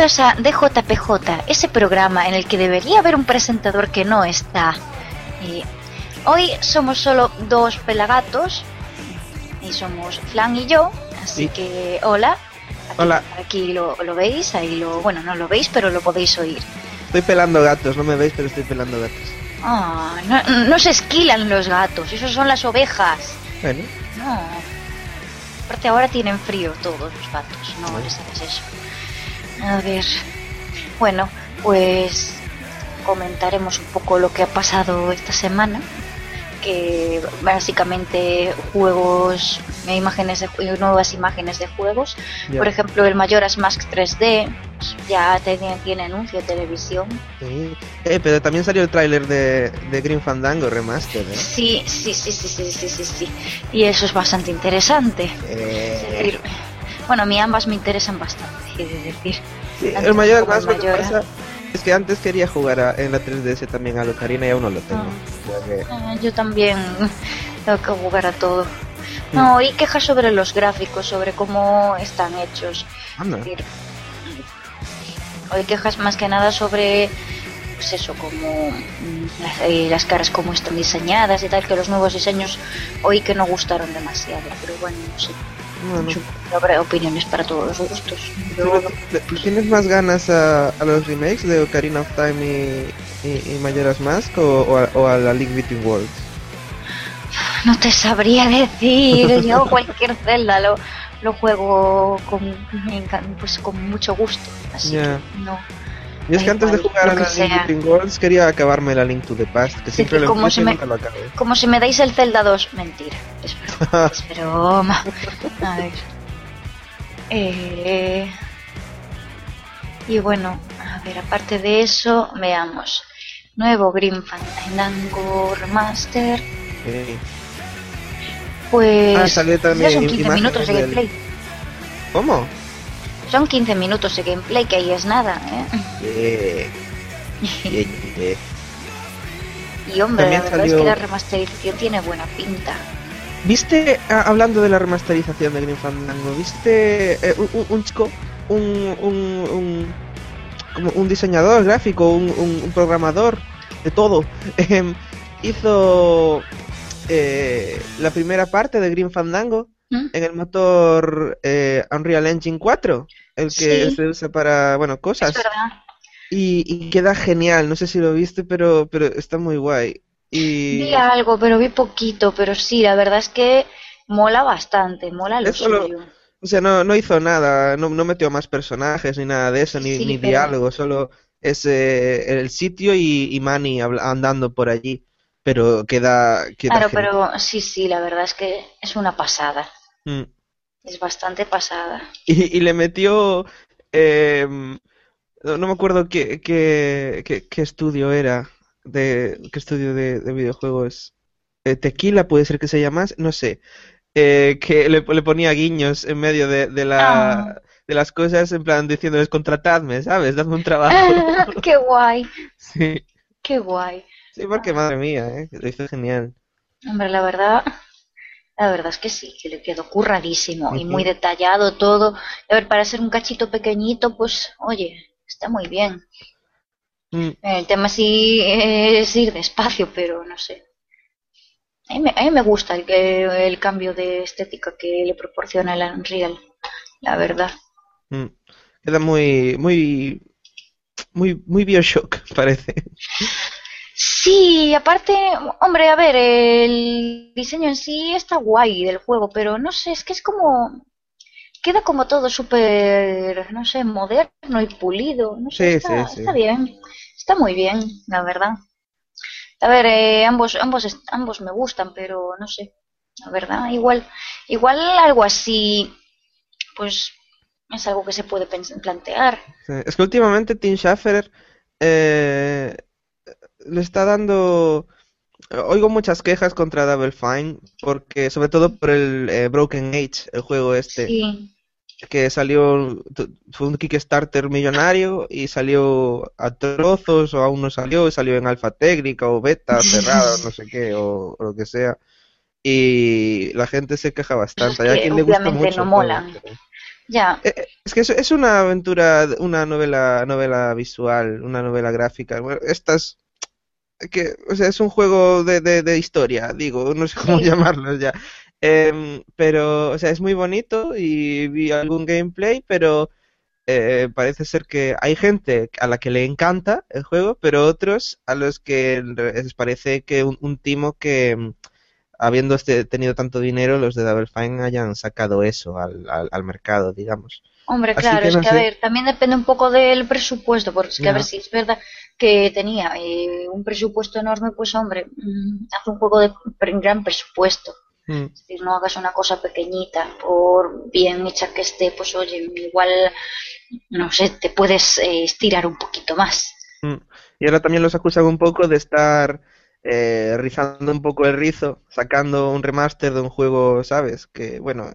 bienvenidos a DJPJ, ese programa en el que debería haber un presentador que no está. Eh, hoy somos solo dos pelagatos, y somos Flan y yo, así Sí. que hola. Aquí, Hola. Aquí lo, lo veis, ahí lo, bueno, no lo veis, pero lo podéis oír. Estoy pelando gatos, no me veis, pero estoy pelando gatos. Ah, no, no se esquilan los gatos, esos son las ovejas. Bueno, No. Aparte ahora tienen frío todos los gatos, no les hagas eso. A ver. Bueno, pues comentaremos un poco lo que ha pasado esta semana. Que básicamente juegos, imágenes de nuevas imágenes de juegos. ya. Por ejemplo, el Majora's Mask 3D pues, ya tiene, tiene anuncio de televisión. Sí. Eh, pero también salió el tráiler de, de Green Fandango Remastered, ¿eh? Sí, sí, sí, sí, sí, sí, sí, sí. Y eso es bastante interesante. Es Eh, decir, bueno, a mí ambas me interesan bastante, de decir. sí, el mayor más lo que pasa es que antes quería jugar a- en la 3DS también a Locarina y aún no lo tengo. Ah. Que- Ah, yo también tengo que jugar a todo. No, y quejas sobre los gráficos, sobre cómo están hechos. anda. Es decir, Hoy quejas más que nada sobre, pues eso, como mm, las, eh, las caras como están diseñadas y tal, que los nuevos diseños hoy que no gustaron demasiado, pero bueno, no sé, Bueno, habrá opiniones para todos los gustos. Yo- pero, ¿le- le ¿Tienes más ganas a, a los remakes de Ocarina of Time y, y, y Majora's Mask o, o a, o a la Link Between Worlds? No te sabría decir, yo cualquier Zelda lo, lo juego con, pues, con mucho gusto, así Ya. que no. Y es que antes de jugar lo a que la Link. Between Worlds quería acabarme la Link to the Past, que siempre que lo como se y me- nunca lo acabé. Como si me dais el Zelda 2, mentira, es broma, es broma. A ver. Eh, y bueno, a ver, aparte de eso, veamos. Nuevo Green Fandango Remaster. Pues. Ah, salió también ya son im- 15 imágenes minutos de gameplay. ¿Cómo? Son 15 minutos de gameplay, que ahí es nada, Eh, eh, eh. y hombre, También la verdad es que la remasterización tiene buena pinta. ¿Viste, ah, hablando de la remasterización de Green Fandango, viste eh, un, chico, un, un, un- como un diseñador gráfico, un programador, de todo, em, hizo eh, la primera parte de Green Fandango ¿Mm? en el motor eh, Unreal Engine 4, el que Sí. se usa para, bueno, cosas. Es verdad. Y, y queda genial, no sé si lo viste, pero, pero está muy guay. Y Vi algo, pero vi poquito, pero sí, la verdad es que mola bastante, mola lo suyo. O sea, no, no hizo nada, no, no metió más personajes ni nada de eso, ni, Sí, ni pero- diálogo, solo es eh, el sitio y, y Manny andando por allí. Pero queda, queda Claro, genial. pero sí, sí, la verdad es que es una pasada. Mm. Es bastante pasada. Y, y le metió, em, no, no me acuerdo qué, qué, qué, qué estudio era, de qué estudio de, de videojuegos. Eh, Tequila puede ser que se llamase, no sé. Eh, que le, le ponía guiños en medio de, de la, Ah. de las cosas, en plan diciéndoles contratadme, ¿sabes? Dadme un trabajo. qué guay, Sí, qué guay. sí, porque madre mía, ¿eh? Lo hizo genial. Hombre, la verdad, la verdad es que sí, que le quedó curradísimo y muy detallado todo. A ver, para ser un cachito pequeñito, pues, oye, está muy bien. Mm, El tema sí es ir despacio, pero no sé. A mí me, a mí me gusta el, el cambio de estética que le proporciona el Unreal, la verdad. mm. Queda muy, muy, muy, muy Bioshock, parece. Sí, aparte, hombre, a ver, el diseño en sí está guay del juego, pero no sé, es que es como... Queda como todo súper, no sé, moderno y pulido. No sé, Sí, está, sí, sí. está bien. Está muy bien, la verdad. A ver, eh, ambos, ambos, ambos me gustan, pero no sé. La verdad, igual, igual algo así, pues es algo que se puede plantear. Sí, Es que últimamente Tim Schafer eh, le está dando... Oigo muchas quejas contra Double Fine, porque sobre todo por el eh, Broken Age, el juego este, Sí, que salió, fue un Kickstarter millonario y salió a trozos o aún no salió, y salió en alfa técnica o beta cerrada, no sé qué, o, o lo que sea. Y la gente se queja bastante. A que quien le gusta mucho no pero- Ya. Eh, eh, Es que es, es una aventura, una novela, novela visual, una novela gráfica. Bueno, estas que, o sea, es un juego de, de, de historia, digo, no sé cómo Sí. llamarlo ya. Em, pero, o sea, es muy bonito y vi algún gameplay, pero eh, parece ser que hay gente a la que le encanta el juego, pero otros a los que les parece que un, un timo que, mm, habiendo este- tenido tanto dinero, los de Double Fine hayan sacado eso al, al, al mercado, digamos. Hombre, Así claro, que es que a ver, también depende un poco del presupuesto, porque es que a ver si es verdad que tenía eh, un presupuesto enorme, pues hombre, mm, haz un juego de gran presupuesto. Mm. Es decir, no hagas una cosa pequeñita, por bien hecha que esté, pues oye, igual, no sé, te puedes eh, estirar un poquito más. Mm. Y ahora también los acusan un poco de estar eh, rizando un poco el rizo, sacando un remaster de un juego, ¿sabes? Que bueno,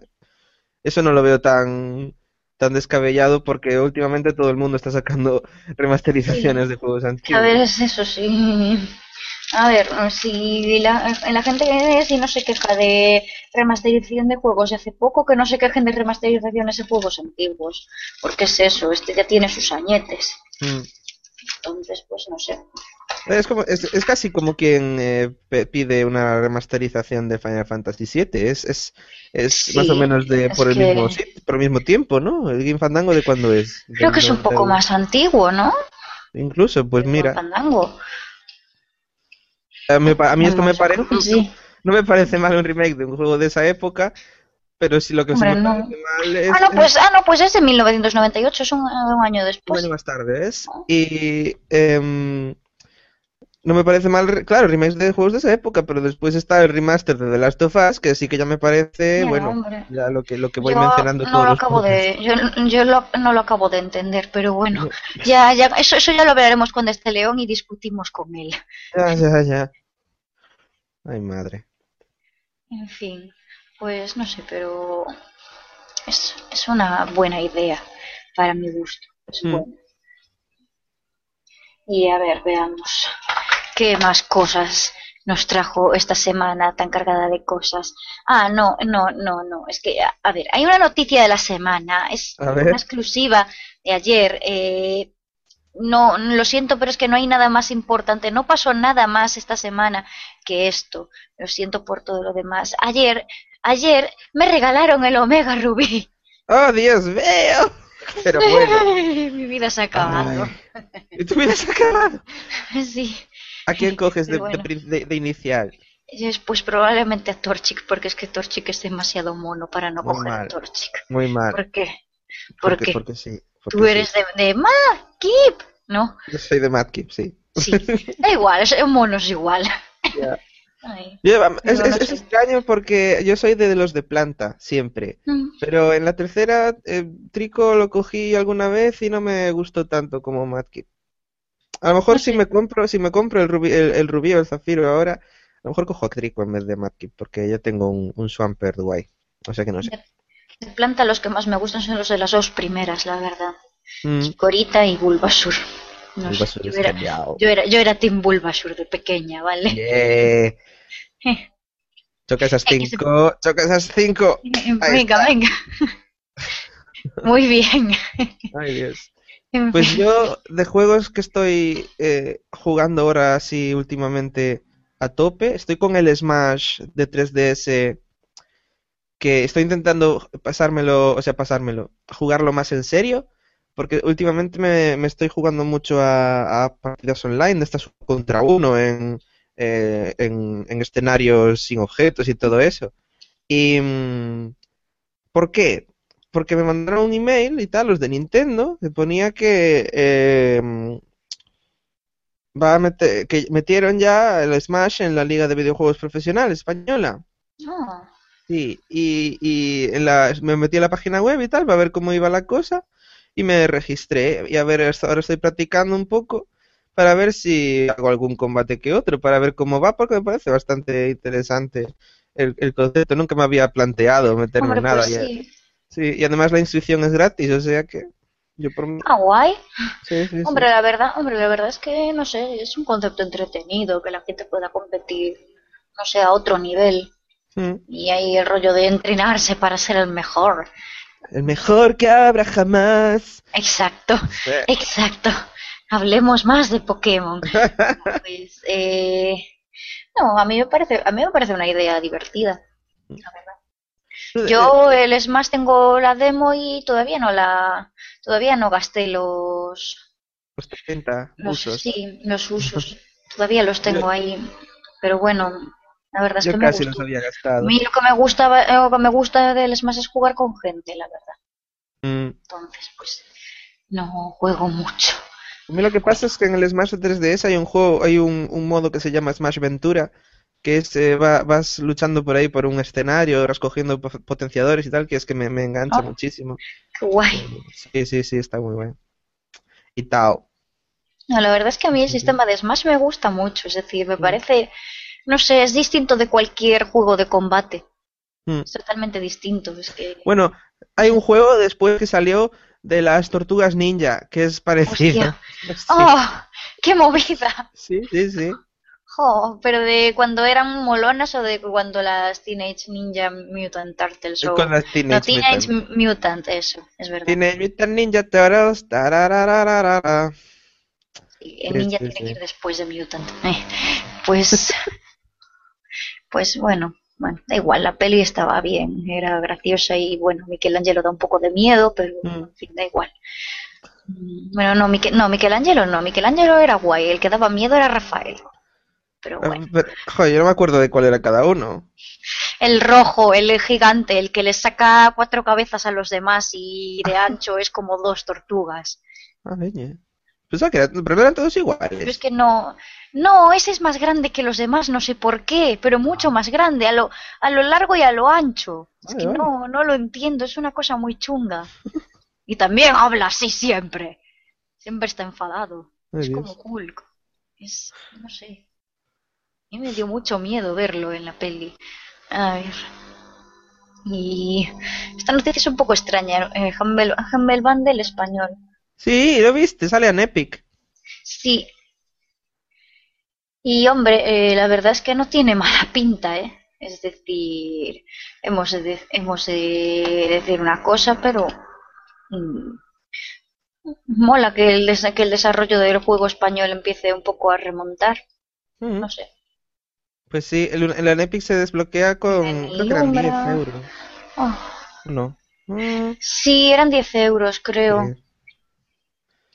eso no lo veo tan tan descabellado porque últimamente todo el mundo está sacando remasterizaciones de juegos A ver, antiguos. es eso, sí. A ver, si la, la gente si no se queja de remasterización de juegos de hace poco, que no se quejen de remasterizaciones de juegos antiguos. Porque es eso, este ya tiene sus añetes. Mm. Entonces, pues no sé. Es como, es, es casi como quien eh, pide una remasterización de Final Fantasy VII. Es, es, es más o menos de por el que- mismo por el mismo tiempo, ¿no? El Game Fandango de cuándo es? Creo que es un poco 90 más antiguo, ¿no? Incluso, pues El mira, Fandango. a mí, a mí esto me parece, sí. no me parece mal un remake de un juego de esa época, pero si lo que Hombre, me no. parece mal es, Ah, no, es pues, ah, no, pues es de 1998, es un, un año un después. año más tarde, ¿es? Ah. Y em, no me parece mal, claro, remakes de juegos de esa época, pero después está el remaster de The Last of Us, que sí que ya me parece, bueno, hombre. ya lo que, lo que voy Yo mencionando no todos lo acabo de, yo, yo lo- no lo acabo de entender, pero bueno, ya, ya, eso, eso ya lo veremos cuando esté León y discutimos con él. Ya, ya, ya. Ay, madre. En fin, pues no sé, pero es, es una buena idea para mi gusto. Es Mm. buena. Y a ver, veamos qué más cosas nos trajo esta semana tan cargada de cosas. Ah, no, no, no, no. Es que, a, a ver, hay una noticia de la semana. Es A ver. una exclusiva de ayer. Eh, no, lo siento, pero es que no hay nada más importante. No pasó nada más esta semana que esto. Lo siento por todo lo demás. Ayer, ayer me regalaron el Omega Rubí. ¡Oh, Dios mío! Pero bueno. Mi vida se ha acabado. Ay. ¿Y tu vida se ha acabado? Sí. ¿A quién coges de, bueno. de prin- de- de inicial? Pues probablemente a Torchic, porque es que Torchic es demasiado mono para no Muy coger a mal. Torchic. Muy mal. ¿Por qué? Porque, Porque porque sí. porque tú sí. eres de, de ¿no? Yo soy de Madkip, sí. Sí. Da igual, es mono es igual. Ya. Ay. Yo, am, es, es- extraño porque yo soy de los de planta, siempre. Mm. Pero en la tercera, eh, Trico lo cogí alguna vez y no me gustó tanto como Madkip. A lo mejor No si sé. me compro, si me compro el rubí, el, el rubí o el zafiro ahora, a lo mejor cojo a Trico en vez de Madkip, porque ya tengo un, un Swampert guay. O sea que no sé. De planta los que más me gustan son los de las dos primeras, la verdad. Mm, Chikorita y Bulbasur. No sé, Bulbasaur yo era, yo era, yo era Team Bulbasur de pequeña, ¿vale? Yeah. Eh, Choca esas que se- cinco, choca esas cinco. Ahí venga, está. venga. Muy bien. Ay, Dios. Pues yo, de juegos que estoy eh, jugando ahora así últimamente a tope, estoy con el Smash de 3DS, que estoy intentando pasármelo, o sea, pasármelo, jugarlo más en serio, porque últimamente me, me estoy jugando mucho a, a partidas online, de estas contra uno, en, eh, en, en escenarios sin objetos y todo eso. Y, mm, ¿por qué? Porque me mandaron un email y tal, los de Nintendo, que ponía que eh, va a meter, que metieron ya el Smash en la Liga de Videojuegos Profesional Española. No. Sí, y, y en la, me metí a la página web y tal, para ver cómo iba la cosa, y me registré. Y a ver, hasta ahora estoy practicando un poco para ver si hago algún combate que otro, para ver cómo va, porque me parece bastante interesante el, el concepto. Nunca me había planteado meterme Hombre, en nada. pues sí. Sí, y además la inscripción es gratis, o sea que yo por mí... Ah, guay. Sí, sí, sí. Hombre, la verdad, hombre, la verdad es que, no sé, es un concepto entretenido, que la gente pueda competir, no sé, a otro nivel. Mm. Y hay el rollo de entrenarse para ser el mejor. El mejor que habrá jamás. Exacto, exacto. Hablemos más de Pokémon. pues, eh, no, a mí me parece, a mí me parece una idea divertida, la verdad. Yo el Smash tengo la demo y todavía no la, todavía no gasté los los 30 usos. Sí, los usos. Todavía los tengo ahí. Pero bueno, la verdad es Yo que casi me gusta. los había gastado. A mí lo que me gusta, lo que me gusta del Smash es jugar con gente, la verdad. Mm. Entonces, pues no juego mucho. A mí lo que pasa es que en el Smash 3DS hay un juego, hay un, un modo que se llama Smash Ventura, que es, eh, va- vas luchando por ahí por un escenario, vas cogiendo po- potenciadores y tal, que es que me, me engancha Ah. muchísimo. Qué guay. Sí, sí, sí, está muy bueno. Y Tao. No, la verdad es que a mí el sistema de Smash me gusta mucho. Es decir, me parece, no sé, es distinto de cualquier juego de combate. Mm. Es totalmente distinto. Es que, Bueno, hay un juego después que salió de las tortugas ninja, que es parecido. Sí, ¡Oh! ¡Qué movida! sí, sí, sí. Jo, pero de cuando eran molonas o de cuando las Teenage Ninja Mutant Turtles o... Con las No, Teenage Teenage Mutant. Eso, es verdad. Teenage Mutant Ninja Turtles. tararararara. Sí, el ninja sí, tiene que ir después de Mutant. Eh, pues... pues bueno, bueno, da igual, la peli estaba bien, era graciosa y bueno, Michelangelo da un poco de miedo, pero Mm. en fin, da igual. Mm, Bueno, no, Miche- no, Michelangelo no, Michelangelo era guay, el que daba miedo era Rafael. Pero Ah, bueno. pero, joder, yo no me acuerdo de cuál era cada uno. El rojo, el gigante, el que le saca cuatro cabezas a los demás y de ancho es como dos tortugas. Ah, leñe. Pensaba que eran, pero eran todos Pero iguales. es que no. No, ese es más grande que los demás, no sé por qué, pero mucho más grande, a lo, a lo largo y a lo ancho. Es Vale, que vale. no, no lo entiendo, es una cosa muy chunga. Y también habla así siempre. Siempre está enfadado. Ay, Es Dios. como Hulk. Es, no sé. A mí me dio mucho miedo verlo en la peli. A ver. Y esta noticia es un poco extraña. Eh, Humble, Humble Bundle español. Sí, lo viste, sale en Epic. Sí. Y hombre, eh, la verdad es que no tiene mala pinta, ¿eh? Es decir, hemos de, hemos de decir una cosa, pero mm, mola que el, que el desarrollo del juego español empiece un poco a remontar. Mm. No sé. Pues sí, el, el en Epic se desbloquea con, creo que eran 10 Lumbra. euros. Oh, No. Mm, sí, eran 10 euros, creo. sí.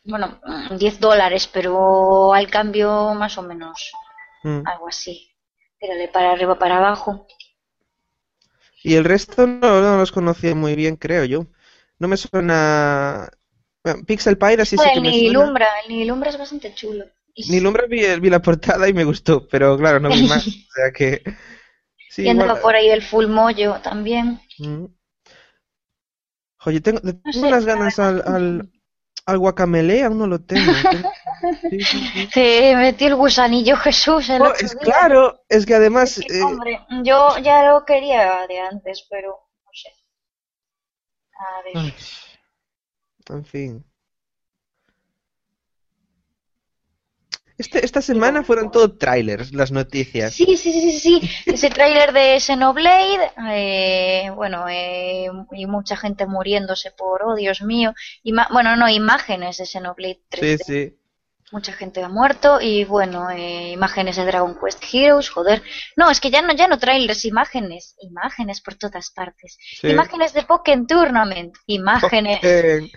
Bueno, mm, 10 dólares, pero al cambio más o menos Mm. algo así. Tírale para arriba, para abajo. Y el resto no, no los conocía muy bien, creo yo. No me suena... Bueno, Pixel Piracy sí Joder, que el me suena. Nilumbra, el Nilumbra es bastante chulo. Y sí, Nilumbra vi, vi la portada y me gustó, pero claro, no vi más. O sea que... Sí, andaba por ahí el Full Moyo también. Mm. Oye, tengo, tengo sé, unas ganas al, al, al guacamele, aún no lo tengo. Tengo- Sí, sí, sí. Te metí el gusanillo Jesús el Oh, es día. claro, es que además... Es que, eh, hombre, yo ya lo quería de antes, pero no sé. A ver. ay, en fin. Este, esta semana fueron todo trailers, las noticias. Sí, sí, sí, sí. Ese tráiler de Xenoblade, eh, bueno, eh, y mucha gente muriéndose por, oh Dios mío, Ima- bueno, no, imágenes de Xenoblade 3D. Sí, sí. Mucha gente ha muerto y bueno, eh, imágenes de Dragon Quest Heroes, joder. No, es que ya no, ya no trailers, imágenes, imágenes por todas partes. sí. Imágenes de Pokémon Tournament, imágenes. Pokémon.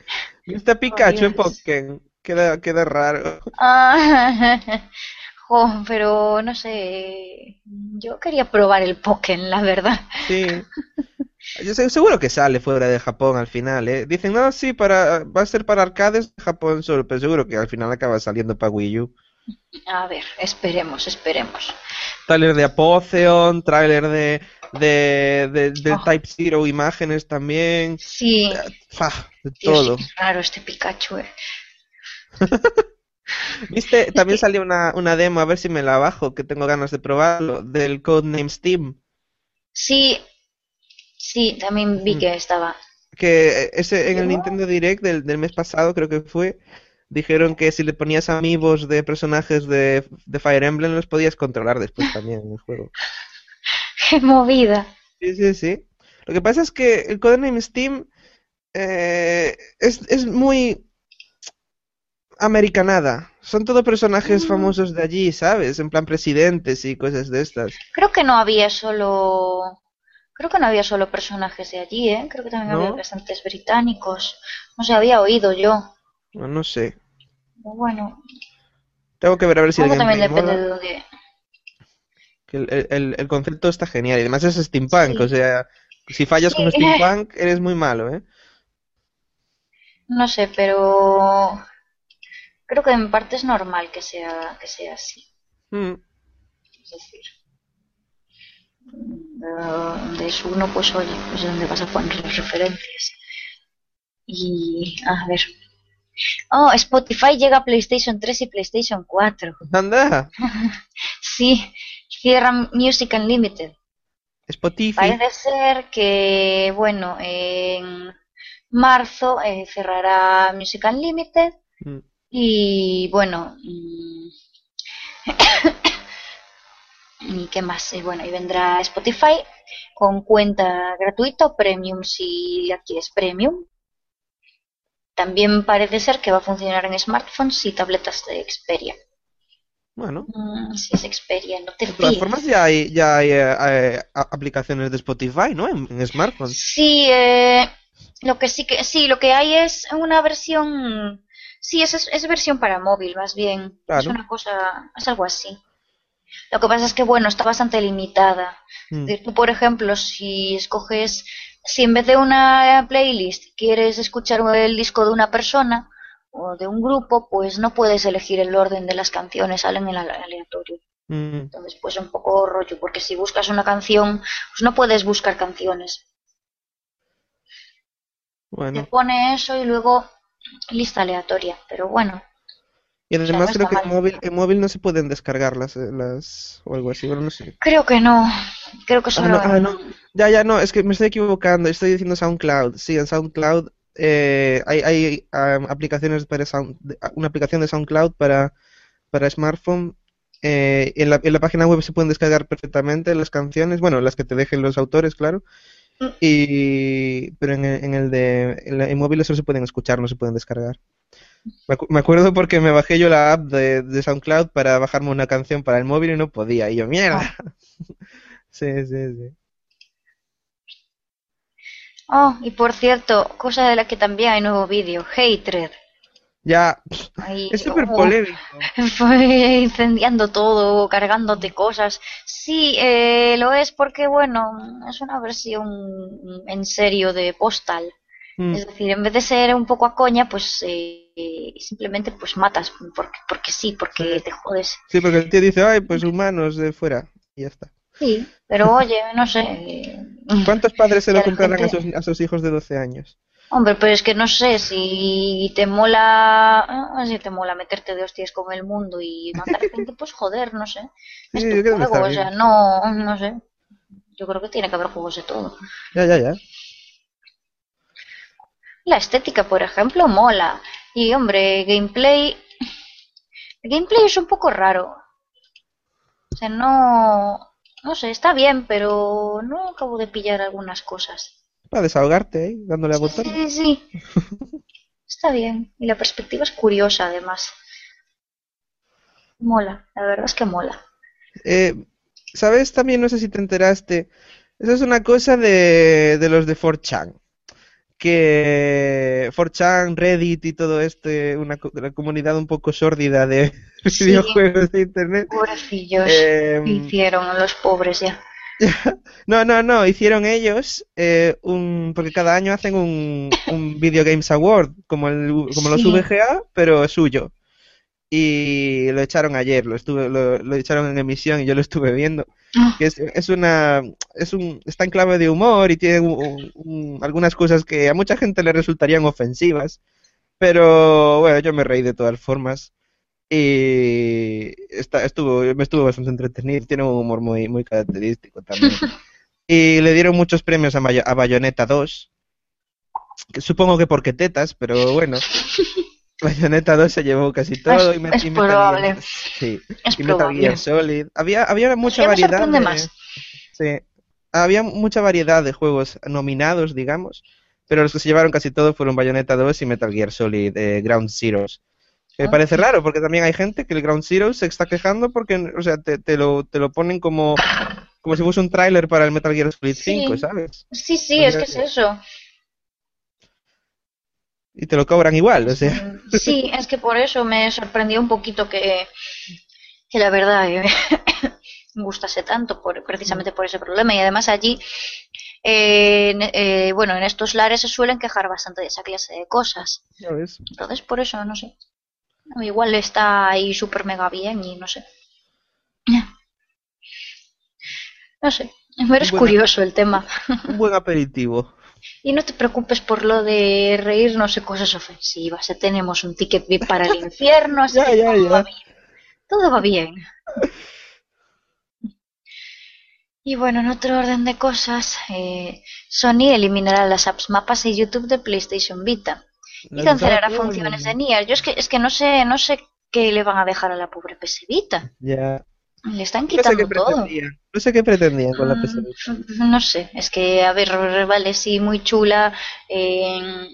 Está Pikachu en Dios. Pokémon. Queda, queda raro. Ah, pero no sé, yo quería probar el Pokémon, la verdad. Sí. Yo sé- seguro que sale fuera de Japón al final, ¿eh? Dicen, no, sí, para, va a ser para arcades de Japón solo, pero seguro que al final acaba saliendo para Wii U. A ver, esperemos, esperemos. Trailer de Apotheon, trailer de, de, de, del Oh. Type Zero, imágenes también, Sí, fa, de Dios, todo. qué raro este Pikachu, eh. ¿Viste? También salió una, una demo, a ver si me la bajo, que tengo ganas de probarlo, del Codename Steam. Sí, sí, también vi Mm. que estaba. Que ese en el Nintendo Direct del, del mes pasado, creo que fue, dijeron que si le ponías amigos de personajes de, de Fire Emblem los podías controlar después también en el juego. Qué movida. Sí, sí, sí. Lo que pasa es que el Codename Steam eh, es, es muy americanada. Son todo personajes Mm. famosos de allí, ¿sabes? En plan presidentes y cosas de estas. Creo que no había solo. Creo que no había solo personajes de allí, ¿eh? Creo que también había bastantes británicos. No sé, había oído yo. No, no sé. Pero bueno, Tengo que ver a ver si también depende mola, de dónde. que el, el- el- concepto está genial. Y además es steampunk, Sí. o sea, si fallas con Sí. steampunk eres muy malo, ¿eh? No sé, pero. Creo que en parte es normal que sea, que sea así. Mm. Es decir, de donde es uno, pues oye, pues es donde vas a poner las referencias. Y, a ver. Oh, Spotify llega a PlayStation 3 y PlayStation 4. Anda, Sí, cierran Music Unlimited. Spotify. Parece ser que, bueno, en marzo eh, cerrará Music Unlimited Mm. Y, bueno, mm, ¿y qué más? Y bueno, y vendrá Spotify con cuenta gratuita o premium si la quieres premium. También parece ser que va a funcionar en smartphones y tabletas de Xperia. Bueno, Mm, si es Xperia, no te de todas formas ya hay, ya hay eh, eh, aplicaciones de Spotify, ¿no? En, en smartphones. Sí, eh, lo que sí que sí, lo que hay es una versión, sí, es, es, versión para móvil, más bien. Es una cosa, es algo así. Lo que pasa es que, bueno, está bastante limitada. Mm. Tú, por ejemplo, si escoges, si en vez de una playlist quieres escuchar el disco de una persona o de un grupo, pues no puedes elegir el orden de las canciones, salen en ale- aleatorio. Mm. Entonces, pues un poco rollo, porque si buscas una canción, pues no puedes buscar canciones. Te pone eso y luego lista aleatoria, pero bueno, y sea, además no creo que en móvil, en móvil no se pueden descargar las, eh, las o algo así, bueno, no sé. creo que no, creo que Ah, solo no, ah, no. Ya, ya, no, es que me estoy equivocando, estoy diciendo SoundCloud. Sí, en SoundCloud eh, hay, hay aplicaciones para Sound, una aplicación de SoundCloud para, para smartphone. eh, en la, en la página web se pueden descargar perfectamente las canciones, bueno, las que te dejen los autores, claro. Y, pero en el, en el de en, móviles solo se pueden escuchar, no se pueden descargar. Me, acu- me acuerdo porque me bajé yo la app de, de SoundCloud para bajarme una canción para el móvil y no podía. Y yo, mierda. Sí, sí, sí. Oh, y por cierto, cosa de la que también hay nuevo vídeo, Hatred. Ya, Ahí, es súper oh, polémico. Fue incendiando todo, cargándote cosas. Sí, eh, lo es porque, bueno, es una versión en serio de Postal. Mm, Es decir, en vez de ser un poco a coña, pues eh, simplemente pues matas porque, porque sí, porque te jodes. Sí, porque el tío dice, ay, pues humanos de fuera. Y ya está. Sí, pero oye, no sé. eh, ¿Cuántos padres se lo a comprarán a gente- sus, a sus hijos de 12 años? Hombre, pero es que no sé si te mola, ah, si te mola meterte de hostias con el mundo y matar gente, pues joder, no sé. Es Sí, tu yo creo que juego, o sea, no, no sé. Yo creo que tiene que haber juegos de todo. Ya, ya, ya. La estética, por ejemplo, mola. Y hombre, gameplay. El gameplay es un poco raro. O sea, no. No sé, está bien, pero no acabo de pillar algunas cosas. Para desahogarte, ¿eh? Dándole a botón. sí, sí. Está bien. Y la perspectiva es curiosa, además. Mola, la verdad es que mola. Eh, ¿sabes? También no sé si te enteraste. Eso es una cosa de, de los de 4chan. Que 4chan, Reddit y todo este, una, co- una comunidad un poco sórdida de Sí. videojuegos de internet. Pobrecillos. Em, ¿Qué hicieron a los pobres ya? No, no, no, hicieron ellos eh, un, porque cada año hacen un, un Video Games Award, como, el, como los Sí. VGA, pero suyo. Y lo echaron ayer, lo estuve, lo, lo echaron en emisión y yo lo estuve viendo. Ah, Que es, es una, es un, está en clave de humor y tiene un- un- algunas cosas que a mucha gente le resultarían ofensivas, pero bueno, yo me reí de todas formas. Y está, estuvo, me estuvo bastante entretenido, tiene un humor muy, muy característico también. Y le dieron muchos premios a, Bayonetta 2, que supongo que porque tetas, pero bueno. Bayonetta 2 se llevó casi todo Es- y, me- es y Metal probable. Gear- sí, Es y Metal. Gear Solid. Había, había mucha variedad de, más. sí, había mucha variedad de juegos nominados, digamos, pero los que se llevaron casi todo fueron Bayonetta 2 y Metal Gear Solid eh, Ground Zeroes. Me Ah. parece raro, porque también hay gente que el Ground Zero se está quejando porque, o sea, te, te lo, te lo ponen como, como si fuese un tráiler para el Metal Gear Solid Sí. 5, ¿sabes? Sí, sí, es que es eso. Y te lo cobran igual, o sea. Mm, Sí, es que por eso me sorprendió un poquito que, que la verdad eh, me gustase tanto, por, precisamente por ese problema. Y además allí, eh, eh, bueno, en estos lares se suelen quejar bastante de esa clase de cosas. Ya ves. Entonces, por eso, no sé. Igual está ahí súper mega bien y no sé. No sé. Pero es curioso el tema. Un buen aperitivo. Y no te preocupes por lo de reírnos de cosas ofensivas. Ya tenemos un ticket VIP para el infierno, así Ya, que ya, todo ya. va bien. Todo va bien. Y bueno, en otro orden de cosas, eh, Sony eliminará las apps mapas y YouTube de PlayStation Vita y cancelará funciones de Nier. Yo es que es que no sé, no sé qué le van a dejar a la pobre PS Vita. Ya. Le están No sé qué quitando todo. No sé qué pretendían con la Mm, PS Vita. No sé, es que, a ver, vale, sí, muy chula, eh,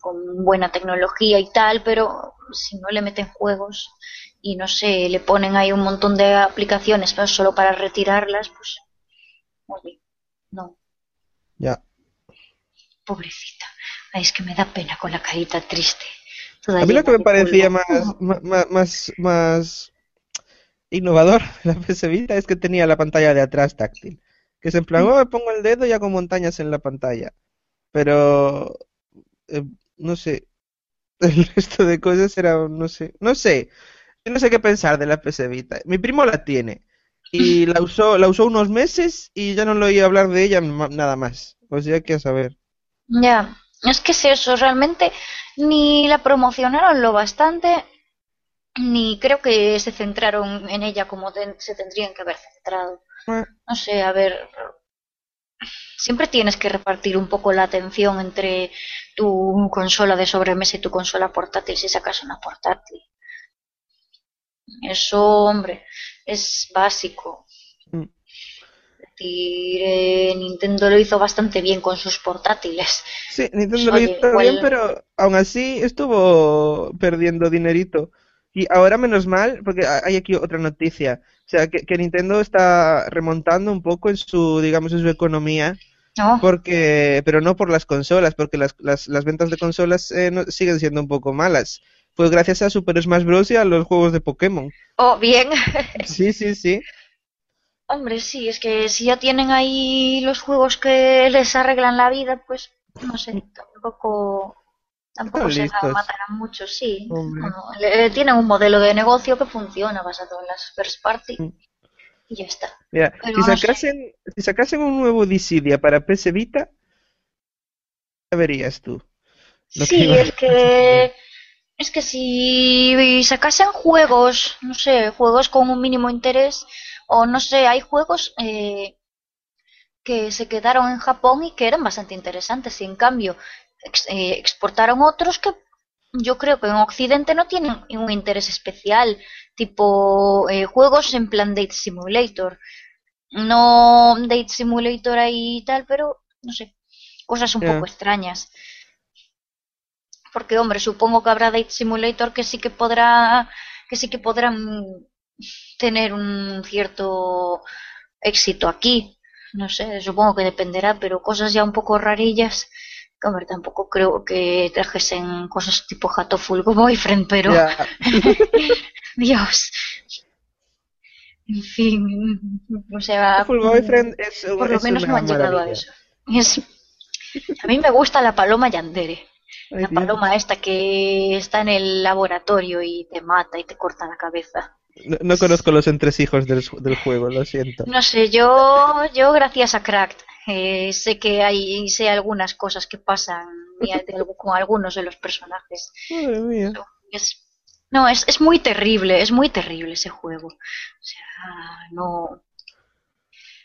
con buena tecnología y tal, pero si no le meten juegos y no sé, le ponen ahí un montón de aplicaciones pero solo para retirarlas, pues, oye, no, Ya. pobrecita. Ay, es que me da pena con la carita triste. A mí lo que me parecía más, ma- más, más innovador de la PS Vita es que tenía la pantalla de atrás táctil. Que es en plan, oh, pongo el dedo y hago montañas en la pantalla. Pero, eh, no sé, el resto de cosas era, no sé, no sé. Yo no sé qué pensar de la PS Vita. Mi primo la tiene y la usó, la usó unos meses y ya no lo oí hablar de ella nada más. O sea, que a saber. Ya, es que es eso, realmente ni la promocionaron lo bastante, ni creo que se centraron en ella como ten- se tendrían que haber centrado. Eh, No sé, a ver, siempre tienes que repartir un poco la atención entre tu consola de sobremesa y tu consola portátil si sacas una portátil. Eso, hombre, es básico. Eh, Nintendo lo hizo bastante bien con sus portátiles. Sí, Nintendo lo hizo bien, pero aún así estuvo perdiendo dinerito. Y ahora menos mal, porque ha- hay aquí otra noticia. O sea, que, que Nintendo está remontando un poco en su, digamos, en su economía, ¿no? porque, pero no por las consolas, porque las, las, las ventas de consolas eh, no- siguen siendo un poco malas. Fue gracias a Super Smash Bros. y a los juegos de Pokémon. Oh, bien. Sí, sí, sí. Hombre, sí, es que si ya tienen ahí los juegos que les arreglan la vida, pues no sé, tampoco, tampoco Están se matarán mucho, sí. Hombre. Bueno, le- tienen un modelo de negocio que funciona basado en las first party Mm. y ya está. Mira, Pero si no sé. sacasen, si sacasen un nuevo Dissidia para PS Vita, verías tú. lo Sí, es que es que si sacasen juegos, no sé, juegos con un mínimo interés, o no sé, hay juegos eh, que se quedaron en Japón y que eran bastante interesantes, y en cambio ex- eh, exportaron otros que yo creo que en Occidente no tienen un interés especial, tipo eh, juegos en plan Date Simulator. No Date Simulator ahí y tal, pero no sé, cosas un poco extrañas. Porque, hombre, supongo que habrá Date Simulator que sí que podrá, que sí que podrán tener un cierto éxito aquí. No sé, supongo que dependerá, pero cosas ya un poco rarillas. que, Hombre, tampoco creo que trajesen cosas tipo Hatoful Boyfriend, pero. Dios. En fin, o sea, Full Boyfriend es, un- por lo es menos no han llegado a eso. Es- a mí me gusta la paloma Yandere. La paloma esta que está en el laboratorio y te mata y te corta la cabeza. No, no conozco los entresijos del, del juego, lo siento. No sé, yo, yo gracias a Cracked eh, sé que hay, sé algunas cosas que pasan con algunos de los personajes. Madre mía. Es, no, es, es muy terrible, es muy terrible ese juego. O sea, no.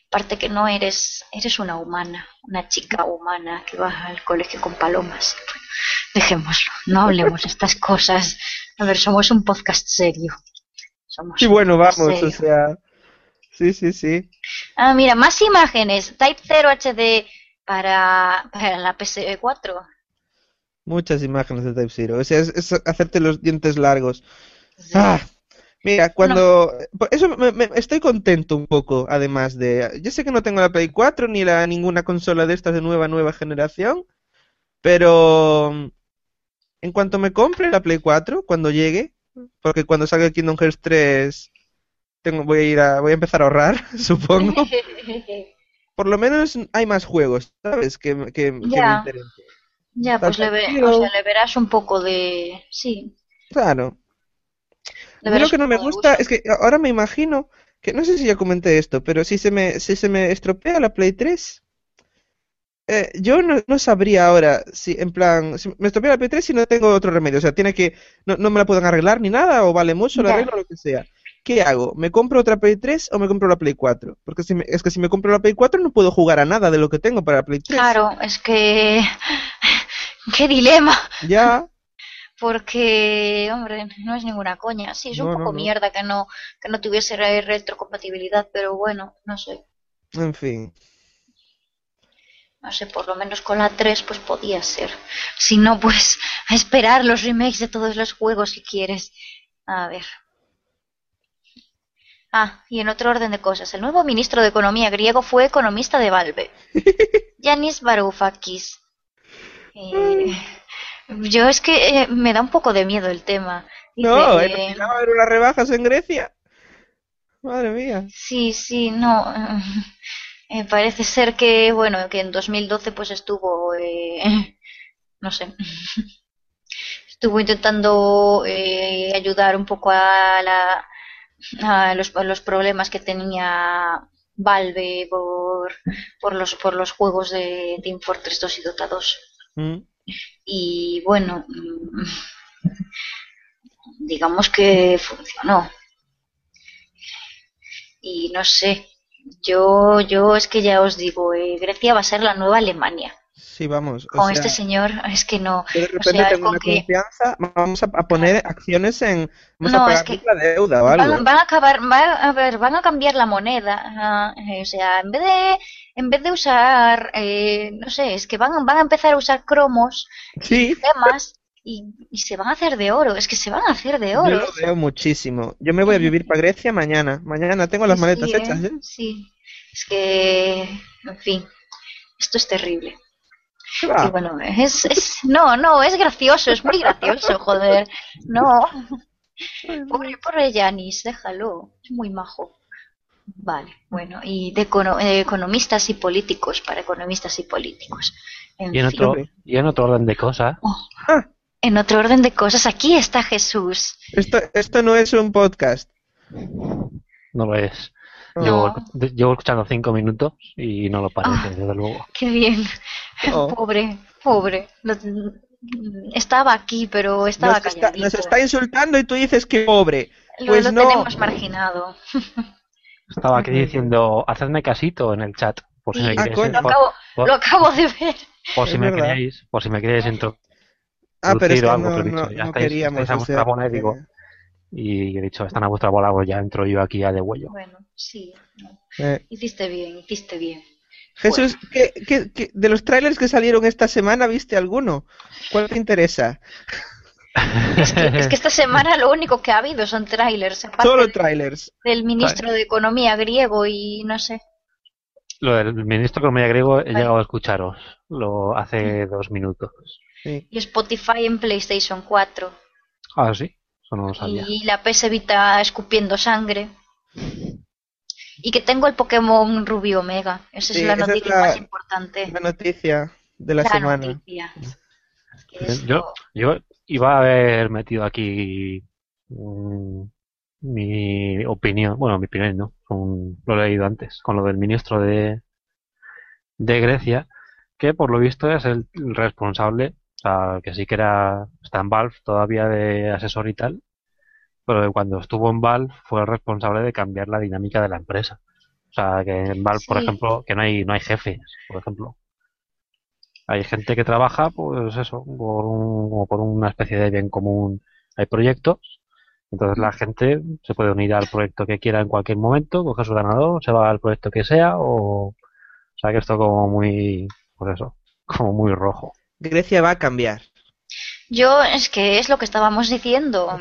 Aparte que no eres, eres una humana, una chica humana que va al colegio con palomas. Bueno, dejémoslo, no hablemos de estas cosas. A ver, somos un podcast serio. Somos Y bueno, vamos, o sea. Sí, sí, sí. Ah, mira, más imágenes. Type 0 HD para, para la PS4. Muchas imágenes de Type Zero. O sea, es, es hacerte los dientes largos. Ah, mira, cuando... Eso me, me- estoy contento un poco, además de... Yo sé que no tengo la Play 4 ni la ninguna consola de estas de nueva, nueva generación, pero... En cuanto me compre la Play 4, cuando llegue, porque cuando salga Kingdom Hearts 3 tengo, voy a ir a, voy a empezar a ahorrar, supongo. Por lo menos hay más juegos, ¿sabes? Que, que, que me Ya. interesen. ya, pues le, ve- o sea, le verás un poco de... Sí. Claro. lo que no me gusta gusto. es que ahora me imagino que no sé si ya comenté esto, pero si se me, si se me estropea la Play 3, eh, yo no, no sabría ahora si, en plan, si me estropea la Play 3 si no tengo otro remedio. O sea, tiene que, no, no me la pueden arreglar ni nada, o vale mucho el Ya. arreglo o lo que sea. ¿Qué hago? ¿Me compro otra Play 3 o me compro la Play 4? Porque si me- es que si me compro la Play 4 no puedo jugar a nada de lo que tengo para la Play 3. Claro, es que... ¡Qué dilema! Ya, Porque, hombre, no es ninguna coña. Sí, es un No, poco mierda que no, que no tuviese re- retrocompatibilidad, pero bueno, no sé. en fin. No sé, por lo menos con la 3 pues podía ser. Si no, pues a esperar los remakes de todos los juegos si quieres. A ver. Ah, y en otro orden de cosas, el nuevo ministro de Economía griego fue economista de Valve. Yanis Varoufakis. Eh, yo es que eh, me da un poco de miedo el tema. Dice, No, eh, ¿eh? ¿no unas rebajas en Grecia? Madre mía. Sí, sí, no. Eh, parece ser que, bueno, que en 2012 pues estuvo, eh, no sé, estuvo intentando eh, ayudar un poco a, la, a los, a los problemas que tenía Valve por, por los, por los juegos de Team Fortress 2 y Dota 2. Mm. Y bueno, mm, digamos que funcionó. Y no sé, yo, yo es que ya os digo, eh, Grecia va a ser la nueva Alemania. Sí, vamos. o Con sea, este señor es que no. yo de O sea, tengo con una que confianza, vamos a, poner acciones en, vamos No, a es que la deuda algo. van, van a acabar, va a ver, van a cambiar la moneda. ah, eh, o sea, en vez de, en vez de usar, eh, no sé, es que van, van a empezar a usar cromos Sí, y, y se van a hacer de oro. Es que se van a hacer de yo oro. lo veo muchísimo. Yo me voy a vivir para Grecia mañana. Mañana tengo las Sí, maletas sí, hechas, ¿eh? ¿eh? Sí, es que, en fin, esto es terrible. Bueno, es, es, no, no, es gracioso, es muy gracioso, joder. No, pobre, pobre Yanis, déjalo, es muy majo. Vale, bueno, y de econo- eh, economistas y políticos, para economistas y políticos. En Y en fin. otro, y en otro orden de cosas, Oh, Ah, en otro orden de cosas, aquí está Jesús. esto, esto no es un podcast. no lo es. No. Llevo, llevo escuchando cinco minutos y no lo parece, Ah. desde luego. Qué bien. Oh. Pobre, pobre. Lo- Estaba aquí, pero estaba Nos está, nos está insultando y tú dices que pobre. Lo, Pues lo no. tenemos marginado. Estaba aquí diciendo, hacedme casito en el chat, por si me Ah, queréis. Lo por, acabo, por- lo acabo de ver. por si me queréis, por si me queréis introducir Ah, pero es que algo, no, pero he no, dicho, ya no estáis, queríamos. estáis a vuestra sea, bola y digo, y he dicho, están a vuestra bola, pues ya entro yo aquí a de huello. Bueno, sí. eh, Hiciste bien, hiciste bien. Jesús, ¿qué, qué- qué- de los trailers que salieron esta semana, ¿viste alguno? ¿Cuál te interesa? Es que, es que esta semana lo único que ha habido son trailers. Solo de- trailers. del ministro de Economía griego y no sé. Lo del ministro de Economía griego he llegado a escucharos, lo hace dos minutos. Sí. Y Spotify en PlayStation 4. Ah, sí, eso no lo sabía. Y la PS Vita escupiendo sangre. Y que tengo el Pokémon Rubio Omega. Esa Sí, es la esa es noticia la- más importante. La noticia de la, La semana. noticia. Es que Yo, yo iba a haber metido aquí mm, mi opinión, bueno, mi opinión no, un- lo he leído antes, con lo del ministro de, de Grecia, que por lo visto es el responsable, sea, que sí que era, está en Valve todavía de asesor y tal, pero cuando estuvo en Valve fue el responsable de cambiar la dinámica de la empresa. O sea, que en Valve, por ejemplo, que no hay, no hay jefes, por ejemplo. Hay gente que trabaja, pues eso, por, un, por una especie de bien común. Hay proyectos, entonces la gente se puede unir al proyecto que quiera en cualquier momento, coge su ganador, se va al proyecto que sea, o, o sea que esto como muy, por eso. Como muy rojo. Grecia va a cambiar. Yo es que es lo que estábamos diciendo.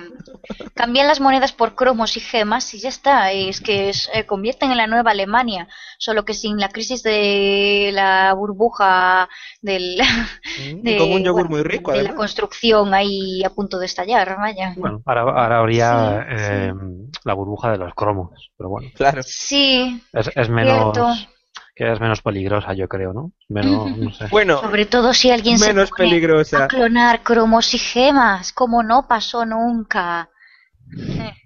Cambian las monedas por cromos y gemas y ya está. Y es que se convierten en la nueva Alemania, solo que sin la crisis de la burbuja del de, Como un yogur bueno, muy rico, de la construcción ahí a punto de estallar, vaya. Bueno, ahora, ahora habría Sí, eh, la burbuja de los cromos, pero bueno, Claro. Sí, es, es menos Cierto. Que es menos peligrosa, yo creo, ¿no? Menos, no sé. Bueno, sobre todo si alguien menos se pone peligrosa. a clonar cromos y gemas, como no pasó nunca.